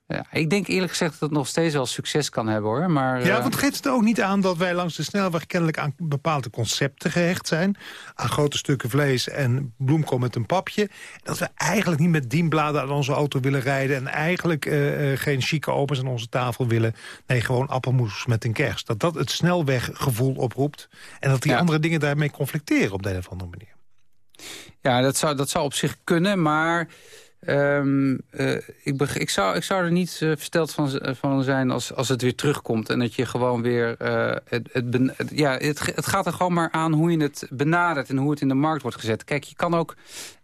ja, ik denk eerlijk gezegd dat het nog steeds wel succes kan hebben hoor. Maar, ja, want geeft het ook niet aan dat wij langs de snelweg kennelijk aan bepaalde concepten gehecht zijn. Aan grote stukken vlees en bloemkool met een papje. Dat we eigenlijk niet met dienbladen aan onze auto willen rijden. En eigenlijk uh, uh, geen chique opens aan onze tafel willen. Nee, gewoon appelmoes met een kerst. Dat dat het snelweggevoel oproept. En dat die andere dingen daarmee conflicteren op de een of andere manier. Ja, dat zou, dat zou op zich kunnen, maar... Um, uh, ik, ik, zou, ik zou er niet uh, versteld van, van zijn als, als het weer terugkomt. En dat je gewoon weer... Uh, het, ja, het, gaat er gewoon maar aan hoe je het benadert... en hoe het in de markt wordt gezet. Kijk, je kan ook...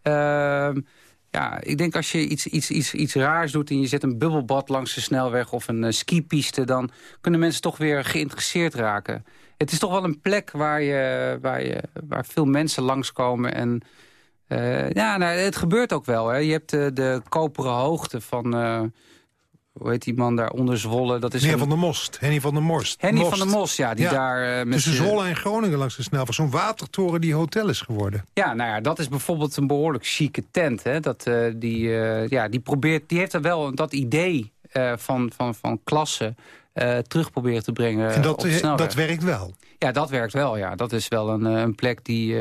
Ehm, ja, ik denk als je iets, iets, iets, iets raars doet... en je zet een bubbelbad langs de snelweg of een skipiste... dan kunnen mensen toch weer geïnteresseerd raken. Het is toch wel een plek waar, je, waar, je, waar veel mensen langskomen... en ja, nou, het gebeurt ook wel. Hè. Je hebt de, de koperen hoogte van... Uh, hoe heet die man daar onder Zwolle? Dat is Henny van der Most. Henny van der Most. Henny van der Most, ja. Die daar, uh, met Tussen Zwolle en Groningen langs de snelweg. Zo'n watertoren die hotel is geworden. Ja, nou ja, dat is bijvoorbeeld een behoorlijk chique tent. Hè. Dat, die, ja, die, probeert, die heeft er wel dat idee van, van, van klasse... terug proberen te brengen En dat, dat werkt wel? Ja, dat werkt wel, ja. Dat is wel een, een plek die...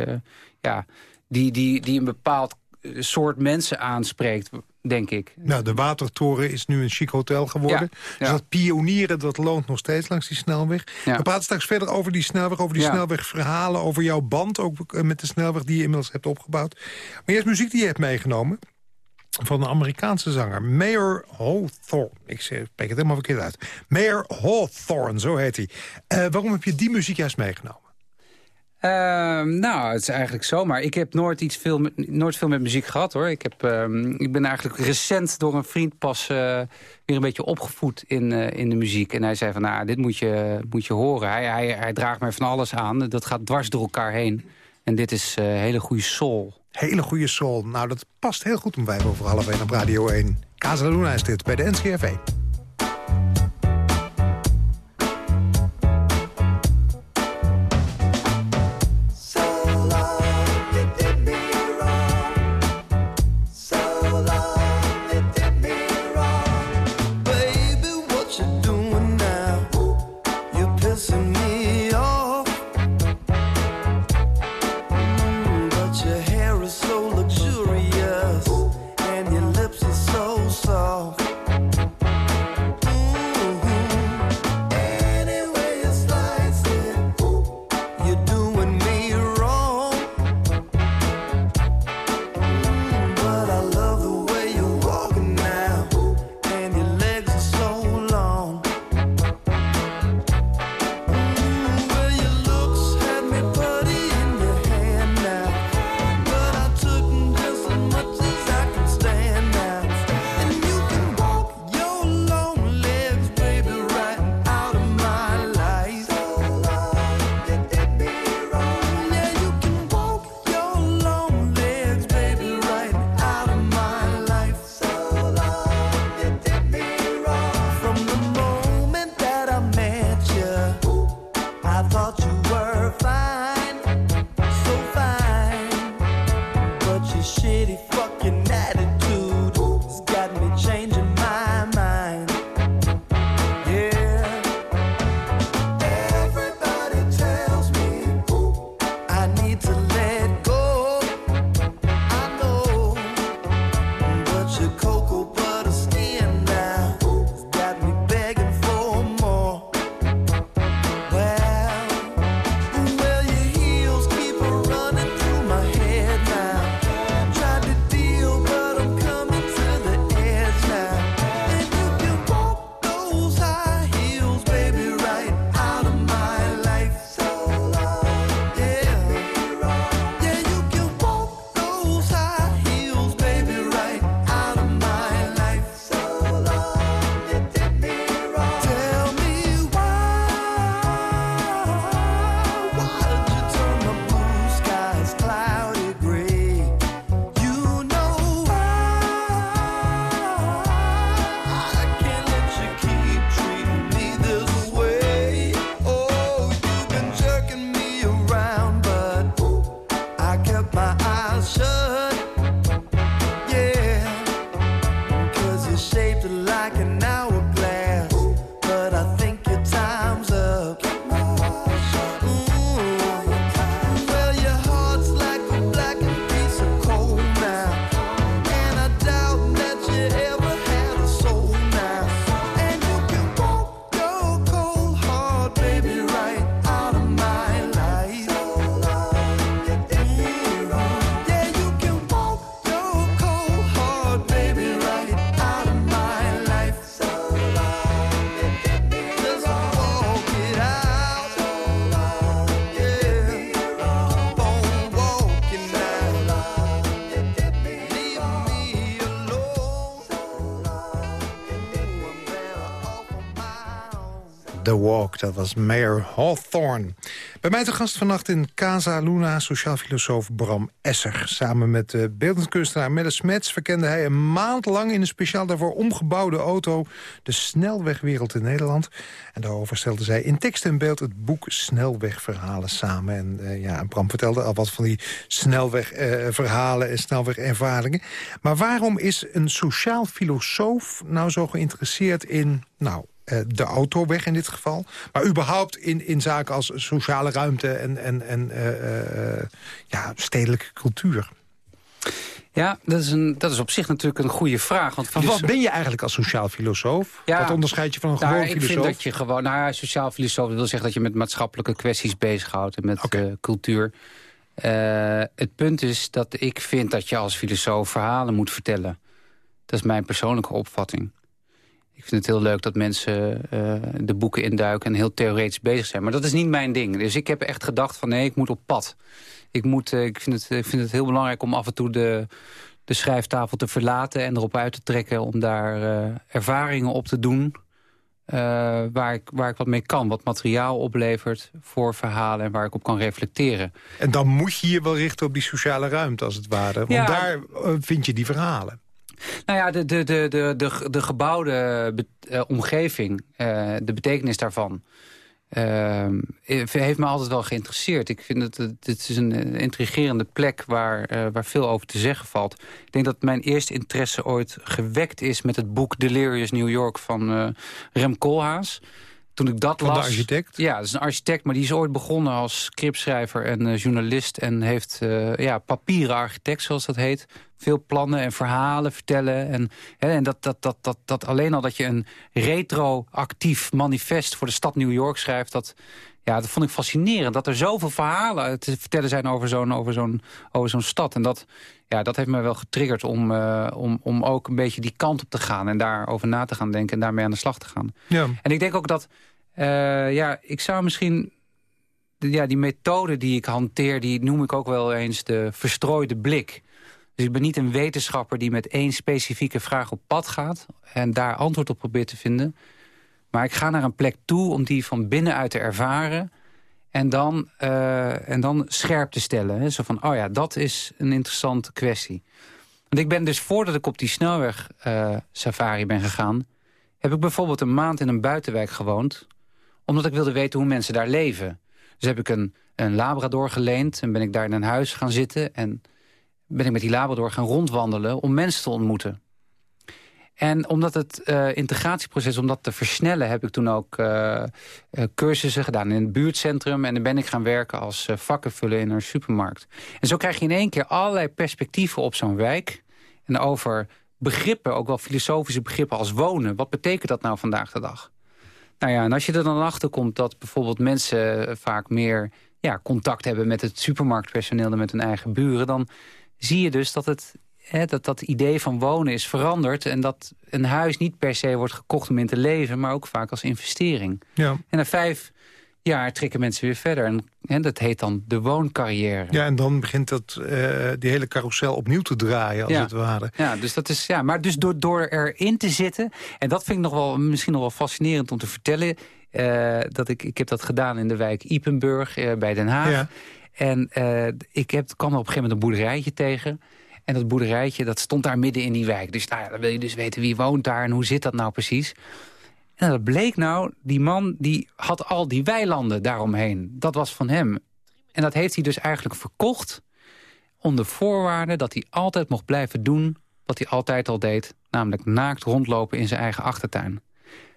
ja, die, die, die een bepaald eh, soort mensen aanspreekt, denk ik. Nou, de Watertoren is nu een chic hotel geworden. dus dat pionieren, dat loont nog steeds langs die snelweg. We praten straks verder over die snelweg, over die snelwegverhalen... over jouw band, ook eh, met de snelweg die je inmiddels hebt opgebouwd. Maar eerst muziek die je hebt meegenomen van een Amerikaanse zanger, Mayor Hawthorne. Ik spreek het helemaal verkeerd uit. Mayor Hawthorne, zo heet hij. Uh, waarom heb je die muziek juist meegenomen? Uh, nou, het is eigenlijk zo. Maar ik heb nooit, iets veel, met, nooit veel met muziek gehad, hoor. Ik, heb, uh, ik ben eigenlijk recent door een vriend pas uh, weer een beetje opgevoed in, uh, in de muziek. En hij zei van, nou, dit moet je, moet je horen. Hij, hij, hij draagt mij van alles aan. Dat gaat dwars door elkaar heen. En dit is hele goede soul. Hele goede soul. Nou, dat past heel goed om vijf over half op Radio 1. Casa Luna is dit bij de NCRV. Dat was Mayor Hawthorne. Bij mij te gast vannacht in Casa Luna sociaal filosoof Bram Esser. Samen met de beeldend kunstenaar Melle Smets verkende hij een maand lang in een speciaal daarvoor omgebouwde auto de snelwegwereld in Nederland. En daarover stelde zij in tekst en beeld het boek Snelwegverhalen samen. En uh, ja, Bram vertelde al wat van die snelwegverhalen en snelwegervaringen. Maar waarom is een sociaal filosoof nou zo geïnteresseerd in nou, eh, de autoweg in dit geval. Maar überhaupt in, in zaken als sociale ruimte en, en, en uh, ja, stedelijke cultuur. Ja, dat is, een, dat is op zich natuurlijk een goede vraag. Want van wat ben je eigenlijk als sociaal filosoof? Ja, wat onderscheid je van een nou, gewoon filosoof? Ik vind dat je gewoon... Nou ja, sociaal filosoof wil zeggen dat je met maatschappelijke kwesties bezighoudt... en met okay. cultuur. het punt is dat ik vind dat je als filosoof verhalen moet vertellen. Dat is mijn persoonlijke opvatting. Ik vind het heel leuk dat mensen uh, de boeken induiken en heel theoretisch bezig zijn. Maar dat is niet mijn ding. Dus ik heb echt gedacht van nee, ik moet op pad. Ik, moet, uh, ik, vind, het, ik vind het heel belangrijk om af en toe de, de schrijftafel te verlaten... en erop uit te trekken om daar uh, ervaringen op te doen... waar, ik, waar ik wat mee kan. Wat materiaal oplevert voor verhalen en waar ik op kan reflecteren. En dan moet je je wel richten op die sociale ruimte als het ware. Want Ja. daar eh, vind je die verhalen. Nou ja, de, de, de, de, de, de gebouwde be- eh, omgeving, eh, de betekenis daarvan... eh, heeft me altijd wel geïnteresseerd. Ik vind dat het, is een eh, intrigerende plek waar, eh, waar veel over te zeggen valt. Ik denk dat mijn eerste interesse ooit gewekt is... met het boek Delirious New York van eh, Rem Koolhaas. Toen ik dat Van de las... architect. Ja, dat is een architect, maar die is ooit begonnen als scriptschrijver en eh, journalist. En heeft eh, ja, papieren architect, zoals dat heet. Veel plannen en verhalen vertellen. En, hè, en dat, dat, dat, dat, dat alleen al dat je een retroactief manifest voor de stad New York schrijft... Dat, ja, dat vond ik fascinerend. Dat er zoveel verhalen te vertellen zijn over zo'n over zo'n over zo'n stad. En dat, ja, dat heeft me wel getriggerd om, eh, om, om ook een beetje die kant op te gaan. En daarover na te gaan denken en daarmee aan de slag te gaan. Ja. En ik denk ook dat, eh, ja, ik zou misschien... Ja, die methode die ik hanteer, die noem ik ook wel eens de verstrooide blik. Dus ik ben niet een wetenschapper die met één specifieke vraag op pad gaat... en daar antwoord op probeert te vinden. Maar ik ga naar een plek toe om die van binnenuit te ervaren... en dan, eh, en dan scherp te stellen. Hè? Zo van, oh ja, dat is een interessante kwestie. Want ik ben dus voordat ik op die snelweg eh, safari ben gegaan... heb ik bijvoorbeeld een maand in een buitenwijk gewoond... omdat ik wilde weten hoe mensen daar leven. Dus heb ik een, een labrador geleend en ben ik daar in een huis gaan zitten... en ben ik met die labrador gaan rondwandelen om mensen te ontmoeten. En omdat het eh, integratieproces, om dat te versnellen... heb ik toen ook eh, eh, cursussen gedaan in het buurtcentrum... en dan ben ik gaan werken als vakkenvullen in een supermarkt. En zo krijg je in één keer allerlei perspectieven op zo'n wijk... en over begrippen, ook wel filosofische begrippen als wonen. Wat betekent dat nou vandaag de dag? Nou ja, en als je er dan achter komt dat bijvoorbeeld mensen vaak meer ja, contact hebben met het supermarktpersoneel dan met hun eigen buren, dan zie je dus dat het hè, dat, dat idee van wonen is veranderd en dat een huis niet per se wordt gekocht om in te leven, maar ook vaak als investering. Ja. En na vijf jaar trekken mensen weer verder en hè, dat heet dan de wooncarrière. ja, en dan begint dat, eh, die hele carousel opnieuw te draaien, als Ja. het ware. Ja, dus dat is, ja, maar dus door, door erin te zitten... en dat vind ik nog wel, misschien nog wel fascinerend om te vertellen... eh, dat ik, ik heb dat gedaan in de wijk Ipenburg eh, bij Den Haag. Ja. En ik heb, kwam er op een gegeven moment een boerderijtje tegen... En dat boerderijtje, dat stond daar midden in die wijk. Dus nou dan wil je dus weten wie woont daar en hoe zit dat nou precies. En dat bleek nou, die man die had al die weilanden daaromheen. Dat was van hem. En dat heeft hij dus eigenlijk verkocht onder voorwaarde dat hij altijd mocht blijven doen wat hij altijd al deed. Namelijk naakt rondlopen in zijn eigen achtertuin.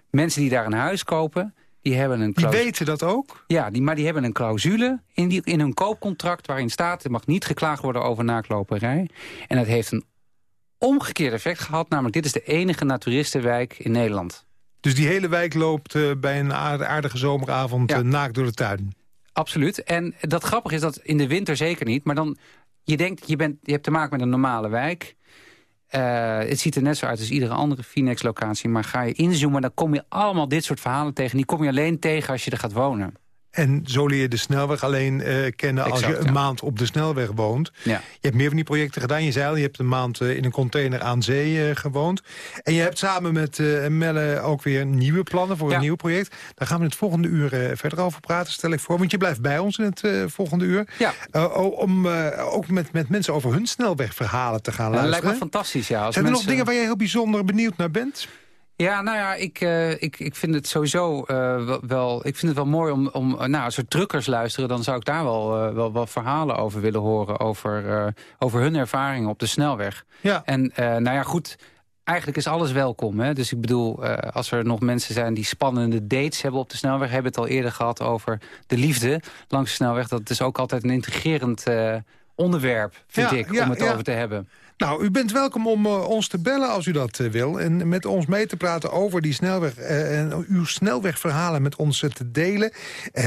Mensen die daar een huis kopen, die hebben een Die weten dat ook. Ja, die, maar die hebben een clausule in, die, in hun koopcontract... waarin staat, er mag niet geklaagd worden over naakloperij. En dat heeft een omgekeerd effect gehad. Namelijk, dit is de enige naturistenwijk in Nederland. Dus die hele wijk loopt eh, bij een aard- aardige zomeravond Ja. eh, naakt door de tuin. Absoluut. En dat grappige is dat in de winter zeker niet. Maar dan, je denkt, je, bent, je hebt te maken met een normale wijk. Eh, het ziet er net zo uit als iedere andere Phoenix-locatie. Maar ga je inzoomen, dan kom je allemaal dit soort verhalen tegen. Die kom je alleen tegen als je er gaat wonen. En zo leer je de snelweg alleen eh, kennen als je een ja. maand op de snelweg woont. Ja. Je hebt meer van die projecten gedaan. Je zei al, je hebt een maand eh, in een container aan zee eh, gewoond. En je hebt samen met Melle ook weer nieuwe plannen voor Ja. een nieuw project. Daar gaan we het volgende uur verder over praten, stel ik voor. Want je blijft bij ons in het volgende uur. Ja. Om ook met, met mensen over hun snelwegverhalen te gaan dat lijkt luisteren. me fantastisch, ja. Als Zijn er nog dingen waar jij heel bijzonder benieuwd naar bent? Ja, nou ja, ik, eh, ik, ik vind het sowieso eh, wel. Ik vind het wel mooi om... om eh, nou, als er truckers luisteren... dan zou ik daar wel, eh, wel, wel verhalen over willen horen. Over, over hun ervaringen op de snelweg. Ja. En nou ja, goed... Eigenlijk is alles welkom. Hè? Dus ik bedoel, als er nog mensen zijn die spannende dates hebben op de snelweg... hebben het al eerder gehad over de liefde langs de snelweg. Dat is ook altijd een intrigerend eh, onderwerp, vind Ja, ik, ja, om het ja. over te hebben. Nou, u bent welkom om eh, ons te bellen als u dat eh, wil. En met ons mee te praten over die snelweg. eh, en uw snelwegverhalen met ons te delen.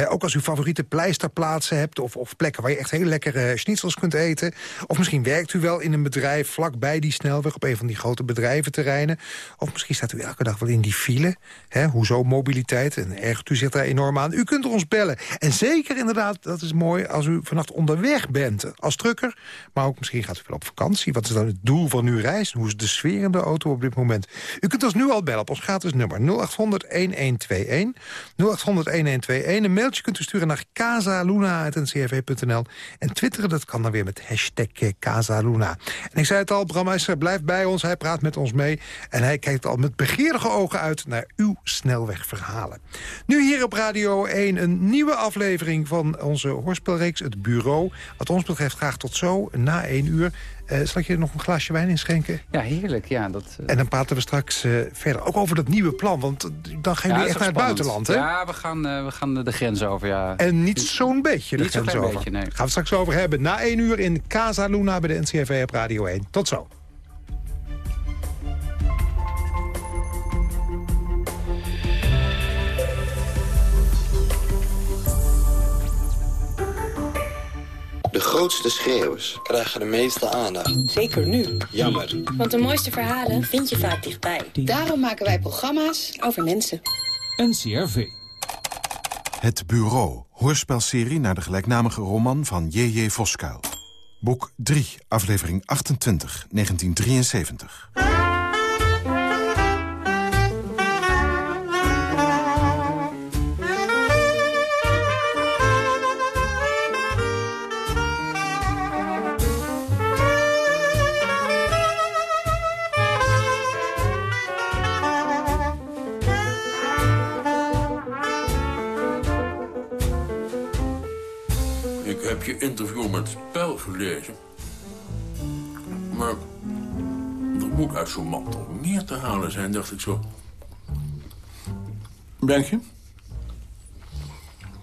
Ook als u favoriete pleisterplaatsen hebt. Of, of plekken waar je echt hele lekkere schnitzels kunt eten. Of misschien werkt u wel in een bedrijf vlakbij die snelweg. Op een van die grote bedrijventerreinen. Of misschien staat u elke dag wel in die file. Hè, hoezo mobiliteit? En ergert u zich daar enorm aan. U kunt ons bellen. En zeker inderdaad, dat is mooi, als u vannacht onderweg bent. Als trucker. Maar ook misschien gaat u wel op vakantie. Wat is het doel van uw reis? Hoe is de sfeer in de auto op dit moment? U kunt ons nu al bellen op ons gratis nummer 0800-1121. 0800-1121. Een mailtje kunt u sturen naar casaluna.ncrv.nl. En twitteren, dat kan dan weer met hashtag Casaluna. En ik zei het al, Bram Eister blijft bij ons. Hij praat met ons mee. En hij kijkt al met begeerige ogen uit naar uw snelwegverhalen. Nu hier op Radio 1 een nieuwe aflevering van onze hoorspelreeks Het Bureau. Wat ons betreft graag tot zo, na één uur. Uh, zal ik je nog een glaasje wijn inschenken? Ja, heerlijk. Ja, dat, uh... En dan praten we straks uh, verder. Ook over dat nieuwe plan, want dan gaan jullie ja, echt naar het buitenland, hè? Ja, we gaan, we gaan de grens over, ja. En niet zo'n beetje de niet grens over. Beetje, nee. Gaan we straks over hebben. Na één uur in Casa Luna bij de NCRV op Radio 1. Tot zo. De grootste schreeuwers krijgen de meeste aandacht. Zeker nu. Jammer. Want de mooiste verhalen vind je vaak dichtbij. Daarom maken wij programma's over mensen. NCRV. Het Bureau. Hoorspelserie naar de gelijknamige roman van J.J. Voskuil. Boek 3, aflevering 28, 1973. Interview met Spel gelezen. Maar er moet uit zo'n man toch meer te halen zijn, dacht ik zo. Denk je?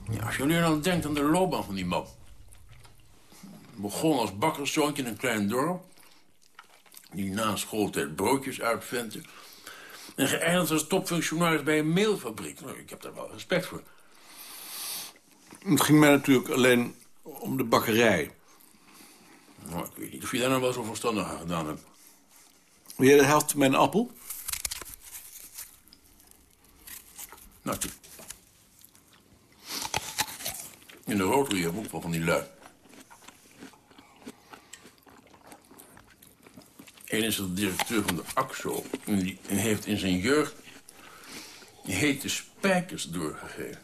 Ja, als je alleen al denkt aan de loopbaan van die man. Begon als bakkerszoontje in een klein dorp. Die na schooltijd broodjes uitvente. En geëindigd als topfunctionaris bij een mailfabriek. Nou, ik heb daar wel respect voor. Het ging mij natuurlijk alleen om de bakkerij. Nou, ik weet niet of je daar nou wel zo verstandig aan gedaan hebt. Wil jij de helft van mijn appel? Nou, In de Rotary heb ik wel van die lui. Eén is de directeur van de AXO. En die heeft in zijn jeugd hete spijkers doorgegeven.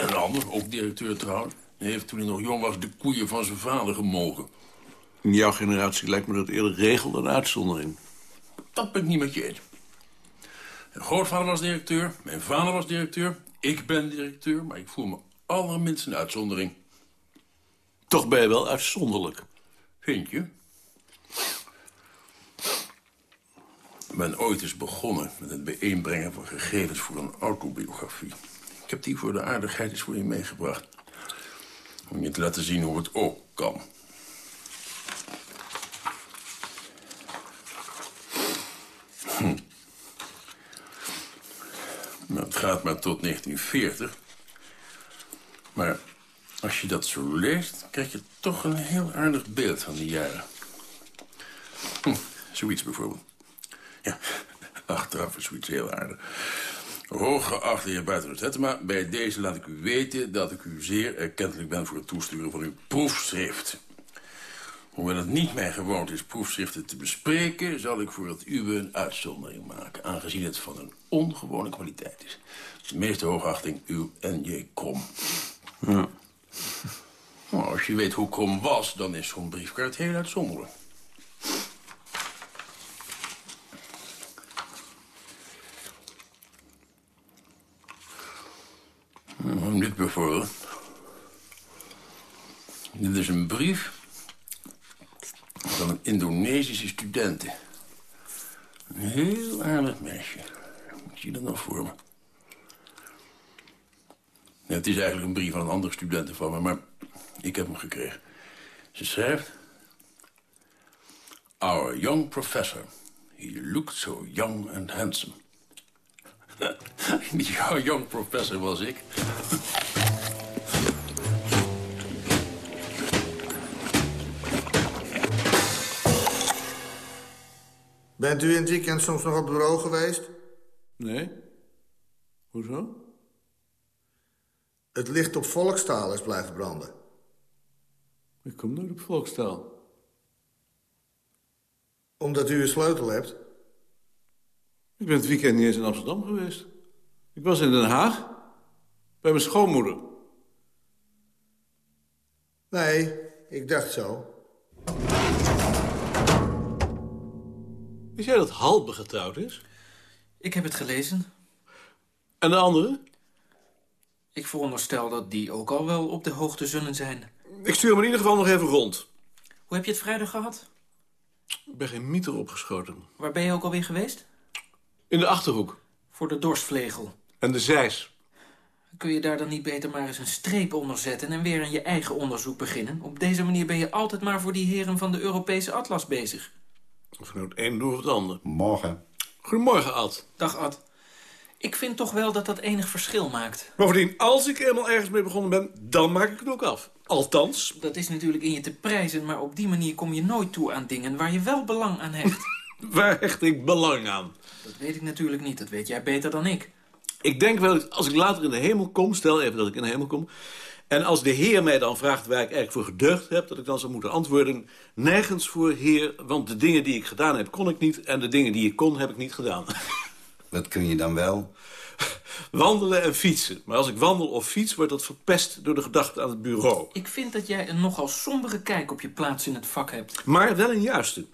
En een ander, ook directeur trouwens, heeft toen hij nog jong was de koeien van zijn vader gemogen. In jouw generatie lijkt me dat eerder regel dan uitzondering. Dat ben ik niet met je eens. Mijn grootvader was directeur, mijn vader was directeur, ik ben directeur, maar ik voel me allerminst een uitzondering. Toch ben je wel uitzonderlijk. Vind je? Ik ben ooit eens begonnen met het bijeenbrengen van gegevens voor een autobiografie. Ik heb die voor de aardigheid eens voor je meegebracht. Om je te laten zien hoe het ook kan. Hm. Nou, het gaat maar tot 1940. Maar als je dat zo leest, krijg je toch een heel aardig beeld van die jaren. Hm, zoiets bijvoorbeeld. Ja, achteraf is zoiets heel aardig. Hooggeachte heer Buitenrust Hettema, bij deze laat ik u weten dat ik u zeer erkentelijk ben voor het toesturen van uw proefschrift. Hoewel het niet mijn gewoonte is proefschriften te bespreken... zal ik voor het uwe een uitzondering maken... aangezien het van een ongewone kwaliteit is. De meeste hoogachting, uw N.J. Krom. Ja. Nou, als je weet hoe Krom was, dan is zo'n briefkaart heel uitzonderlijk. Dit bijvoorbeeld. Dit is een brief van een Indonesische studenten. Een heel aardig meisje. Moet je dat nog voor me? het is eigenlijk een brief van een andere studenten van me, maar ik heb hem gekregen. Ze schrijft... Our young professor. He looked so young and handsome. Die young professor was ik. Bent u in het weekend soms nog op bureau geweest? Nee. Hoezo? Het licht op volkstaal is blijven branden. Ik kom nooit op volkstaal. Omdat u een sleutel hebt? Ik ben het weekend niet eens in Amsterdam geweest. Ik was in Den Haag. Bij mijn schoonmoeder. Nee, ik dacht zo. Wist jij dat Halbe getrouwd is? Ik heb het gelezen. En de andere? Ik veronderstel dat die ook al wel op de hoogte zullen zijn. Ik stuur hem in ieder geval nog even rond. Hoe heb je het vrijdag gehad? Ik ben geen mieter opgeschoten. Waar ben je ook alweer geweest? In de Achterhoek. Voor de dorstvlegel. En de Zeis. Kun je daar dan niet beter maar eens een streep onder zetten... en weer aan je eigen onderzoek beginnen? Op deze manier ben je altijd maar voor die heren van de Europese Atlas bezig. Of nou het een doe of het ander. Morgen. Goedemorgen, Ad. Dag, Ad. Ik vind toch wel dat dat enig verschil maakt. Bovendien, als ik eenmaal ergens mee begonnen ben, dan maak ik het ook af. Althans. Dat is natuurlijk in je te prijzen, maar op die manier kom je nooit toe aan dingen waar je wel belang aan hecht. Waar hecht ik belang aan? dat weet ik natuurlijk niet, dat weet jij beter dan ik. Ik denk wel, als ik later in de hemel kom, stel even dat ik in de hemel kom... en als de Heer mij dan vraagt waar ik eigenlijk voor gedeugd heb... dat ik dan zou moeten antwoorden, nergens voor Heer... want de dingen die ik gedaan heb, kon ik niet... en de dingen die ik kon, heb ik niet gedaan. Wat kun je dan wel? Wandelen en fietsen. Maar als ik wandel of fiets, wordt dat verpest door de gedachte aan het bureau. Ik vind dat jij een nogal sombere kijk op je plaats in het vak hebt. Maar wel een juiste.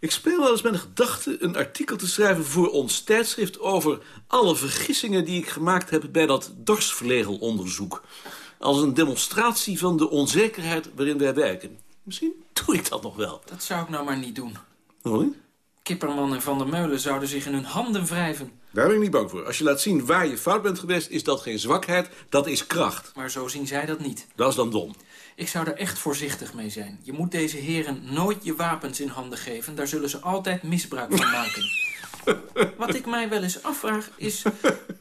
Ik speel wel eens met de gedachte een artikel te schrijven voor ons tijdschrift... over alle vergissingen die ik gemaakt heb bij dat dorsvlegelonderzoek. Als een demonstratie van de onzekerheid waarin wij werken. Misschien doe ik dat nog wel. Dat zou ik nou maar niet doen. Waarom niet? Kipperman en Van der Meulen zouden zich in hun handen wrijven. Daar ben ik niet bang voor. Als je laat zien waar je fout bent geweest, is dat geen zwakheid, dat is kracht. Maar zo zien zij dat niet. Dat is dan dom. Ik zou daar echt voorzichtig mee zijn. Je moet deze heren nooit je wapens in handen geven. Daar zullen ze altijd misbruik van maken. Wat ik mij wel eens afvraag is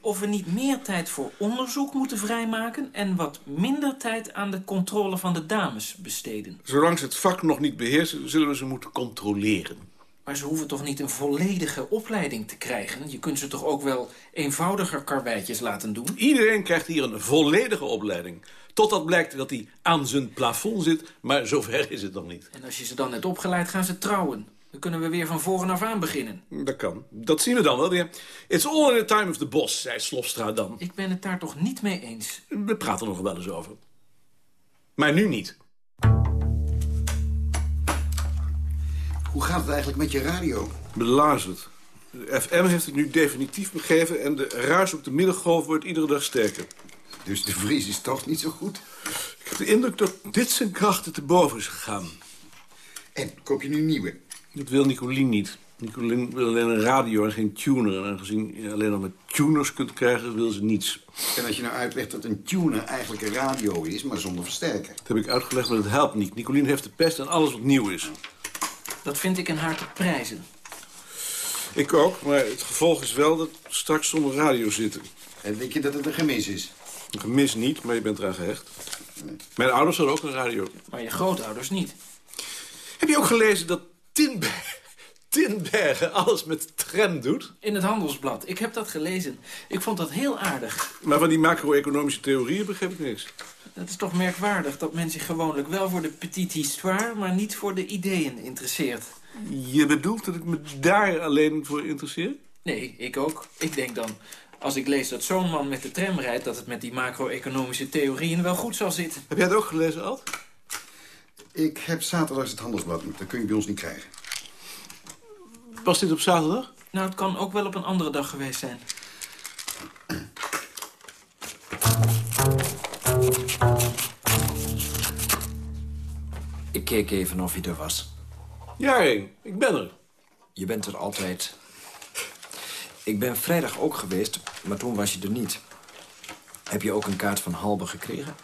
of we niet meer tijd voor onderzoek moeten vrijmaken... en wat minder tijd aan de controle van de dames besteden. Zolang ze het vak nog niet beheersen, zullen we ze moeten controleren. Maar ze hoeven toch niet een volledige opleiding te krijgen? Je kunt ze toch ook wel eenvoudiger karweitjes laten doen? Iedereen krijgt hier een volledige opleiding. Totdat blijkt dat hij aan zijn plafond zit, maar zover is het nog niet. En als je ze dan net opgeleid, gaan ze trouwen. Dan kunnen we weer van voren af aan beginnen. Dat kan. Dat zien we dan wel weer. It's all in the time of the boss, zei Slofstra dan. Ik ben het daar toch niet mee eens. We praten er nog wel eens over. Maar nu niet. Hoe gaat het eigenlijk met je radio? Belazerd. De FM heeft het nu definitief begeven... en de ruis op de middengolf wordt iedere dag sterker. Dus de vries is toch niet zo goed? Ik heb de indruk dat dit zijn krachten te boven is gegaan. En, koop je nu nieuwe? Dat wil Nicolien niet. Nicolien wil alleen een radio en geen tuner. En aangezien je alleen nog met tuners kunt krijgen, wil ze niets. En als je nou uitlegt dat een tuner eigenlijk een radio is, maar zonder versterker. Dat heb ik uitgelegd, maar het helpt niet. Nicolien heeft de pest en alles wat nieuw is. Dat vind ik in haar te prijzen. Ik ook, maar het gevolg is wel dat we straks zonder radio zitten. En denk je dat het een gemis is? Een gemis niet, maar je bent eraan gehecht. Mijn ouders hadden ook een radio. Maar je grootouders niet. Heb je ook gelezen dat Tinbergen, Tinbergen alles met tram doet? In het Handelsblad. Ik heb dat gelezen. Ik vond dat heel aardig. Maar van die macro-economische theorieën begrijp ik niks. Het is toch merkwaardig dat men zich gewoonlijk wel voor de petite histoire... maar niet voor de ideeën interesseert. Je bedoelt dat ik me daar alleen voor interesseer? Nee, ik ook. Ik denk dan, als ik lees dat zo'n man met de tram rijdt... dat het met die macro-economische theorieën wel goed zal zitten. Heb jij het ook gelezen, Ad? Ik heb zaterdags het handelsblad. Dat kun je bij ons niet krijgen. Was dit op zaterdag? Nou, het kan ook wel op een andere dag geweest zijn. Ik keek even of je er was. Ja, ik ben er. Je bent er altijd. Ik ben vrijdag ook geweest, maar toen was je er niet. Heb je ook een kaart van Halbe gekregen?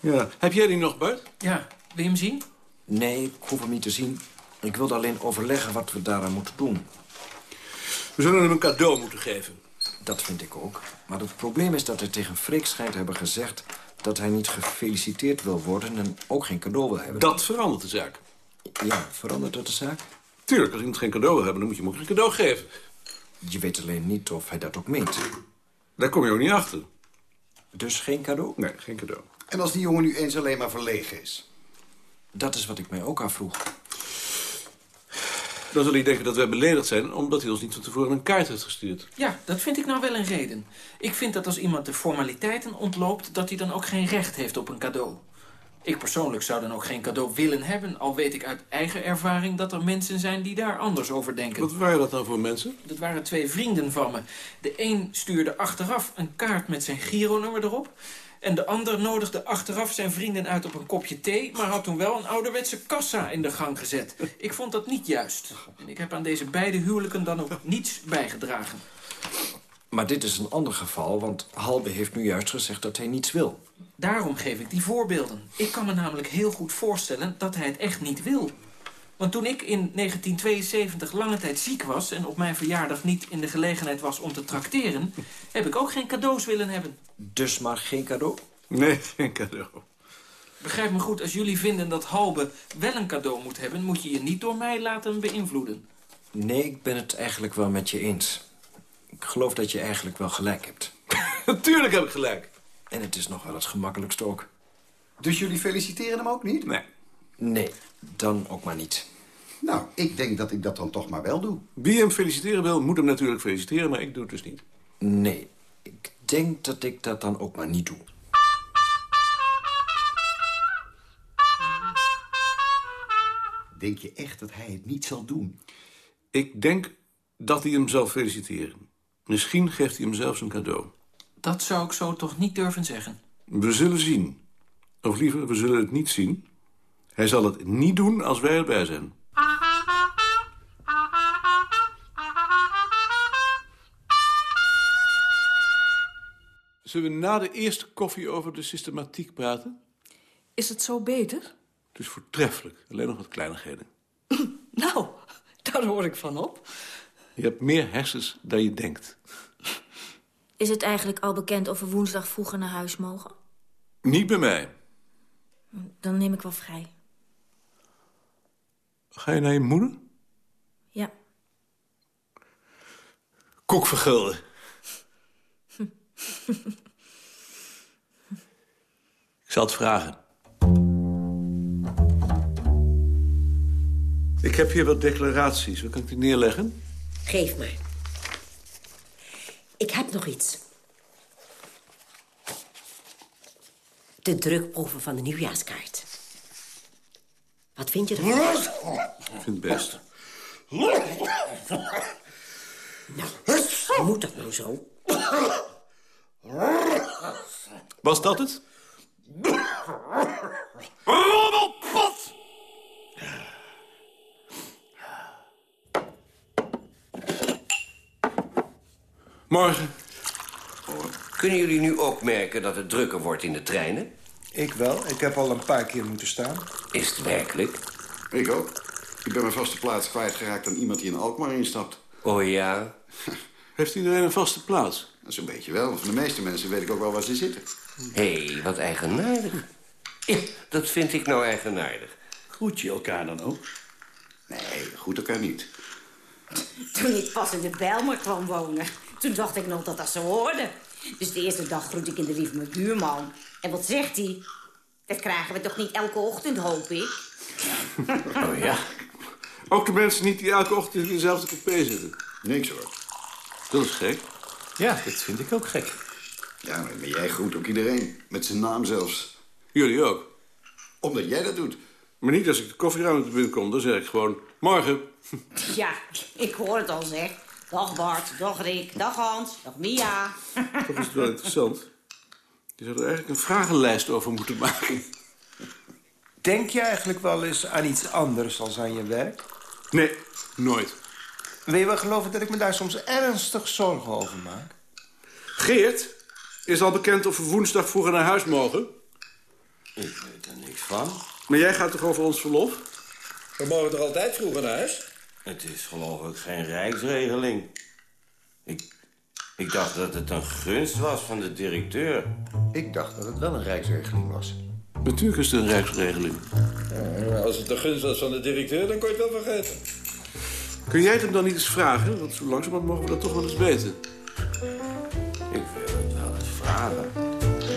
Ja. Heb jij die nog, Bart? Ja. Wil je hem zien? Nee, ik hoef hem niet te zien. Ik wilde alleen overleggen wat we daaraan moeten doen. We zullen hem een cadeau moeten geven. Dat vind ik ook. Maar het probleem is dat hij tegen Freek schijnt te hebben gezegd... dat hij niet gefeliciteerd wil worden en ook geen cadeau wil hebben. Dat verandert de zaak. Ja, verandert dat de zaak? Tuurlijk, als iemand geen cadeau wil hebben, dan moet je hem ook geen cadeau geven. Je weet alleen niet of hij dat ook meent. Daar kom je ook niet achter. Dus geen cadeau? Nee, geen cadeau. En als die jongen nu eens alleen maar verlegen is? Dat is wat ik mij ook afvroeg. Dan zal hij denken dat wij beledigd zijn... omdat hij ons niet van tevoren een kaart heeft gestuurd. Ja, dat vind ik nou wel een reden. Ik vind dat als iemand de formaliteiten ontloopt... dat hij dan ook geen recht heeft op een cadeau. Ik persoonlijk zou dan ook geen cadeau willen hebben... al weet ik uit eigen ervaring dat er mensen zijn die daar anders over denken. Wat waren dat dan voor mensen? Dat waren twee vrienden van me. De een stuurde achteraf een kaart met zijn gironummer erop... en de ander nodigde achteraf zijn vrienden uit op een kopje thee... maar had toen wel een ouderwetse kassa in de gang gezet. Ik vond dat niet juist. En ik heb aan deze beide huwelijken dan ook niets bijgedragen. Maar dit is een ander geval, want Halbe heeft nu juist gezegd dat hij niets wil. Daarom geef ik die voorbeelden. Ik kan me namelijk heel goed voorstellen dat hij het echt niet wil. Want toen ik in 1972 lange tijd ziek was... en op mijn verjaardag niet in de gelegenheid was om te trakteren... heb ik ook geen cadeaus willen hebben. Dus maar geen cadeau? Nee, geen cadeau. Begrijp me goed, als jullie vinden dat Halbe wel een cadeau moet hebben... moet je je niet door mij laten beïnvloeden. Nee, ik ben het eigenlijk wel met je eens. Ik geloof dat je eigenlijk wel gelijk hebt. Natuurlijk heb ik gelijk. En het is nog wel het gemakkelijkste ook. Dus jullie feliciteren hem ook niet? Nee. Nee, dan ook maar niet. Nou, ik denk dat ik dat dan toch maar wel doe. Wie hem feliciteren wil, moet hem natuurlijk feliciteren, maar ik doe het dus niet. Nee, ik denk dat ik dat dan ook maar niet doe. Denk je echt dat hij het niet zal doen? Ik denk dat hij hem zal feliciteren. Misschien geeft hij hem zelfs een cadeau. Dat zou ik zo toch niet durven zeggen. We zullen zien. Of liever, we zullen het niet zien. Hij zal het niet doen als wij erbij zijn. Zullen we na de eerste koffie over de systematiek praten? Is het zo beter? Het is voortreffelijk. Alleen nog wat kleinigheden. Nou, daar hoor ik van op. Je hebt meer hersens dan je denkt. Is het eigenlijk al bekend of we woensdag vroeger naar huis mogen? Niet bij mij. Dan neem ik wel vrij. Ga je naar je moeder? Ja. Kok vergulden. ik zal het vragen. Ik heb hier wat declaraties. Waar kan ik die neerleggen? Geef maar. Ik heb nog iets. De drukproeven van de nieuwjaarskaart. Wat vind je ervan? Ik vind het best. Nou, moet dat nou zo? Was dat het? Morgen. Kunnen jullie nu ook merken dat het drukker wordt in de treinen? Ik wel. Ik heb al een paar keer moeten staan. Is het werkelijk? Ik ook. Ik ben mijn vaste plaats kwijtgeraakt aan iemand die in Alkmaar instapt. Oh ja? Heeft iedereen een vaste plaats? Dat is een beetje wel. Van de meeste mensen weet ik ook wel waar ze zitten. Hé, hey, wat eigenaardig. Ja, dat vind ik nou eigenaardig. Groet je elkaar dan ook? Nee, goed elkaar niet. Toen ik pas in de Bijlmer kwam wonen, toen dacht ik nog dat dat zo hoorde. Dus de eerste dag groet ik in de lief mijn buurman. En wat zegt hij? Dat krijgen we toch niet elke ochtend, hoop ik? Oh ja. Ook de mensen niet die elke ochtend in dezelfde coupé zitten. Niks hoor. Dat is gek. Ja, dat vind ik ook gek. Ja, maar jij groet ook iedereen. Met zijn naam zelfs. Jullie ook. Omdat jij dat doet. Maar niet als ik de koffieruimte binnenkom. Dan zeg ik gewoon, morgen. Ja, ik hoor het al zeg. Dag Bart, dag Rick, dag Hans, dag Mia. Dat is wel interessant. Je zou er eigenlijk een vragenlijst over moeten maken. Denk je eigenlijk wel eens aan iets anders dan aan je werk? Nee, nooit. Wil je wel geloven dat ik me daar soms ernstig zorgen over maak? Geert, is al bekend of we woensdag vroeger naar huis mogen? Ik weet er niks van. Maar jij gaat toch over ons verlof? We mogen toch altijd vroeger naar huis? Het is geloof ik geen rijksregeling. Ik, ik dacht dat het een gunst was van de directeur. Ik dacht dat het wel een rijksregeling was. Natuurlijk is het een rijksregeling. Ja, als het de gunst was van de directeur, dan kon je het wel vergeten. Kun jij het hem dan niet eens vragen? Want zo langzamerhand mogen we dat toch wel eens weten. Ik wil het wel eens vragen.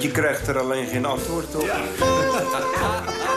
Je krijgt er alleen geen antwoord op.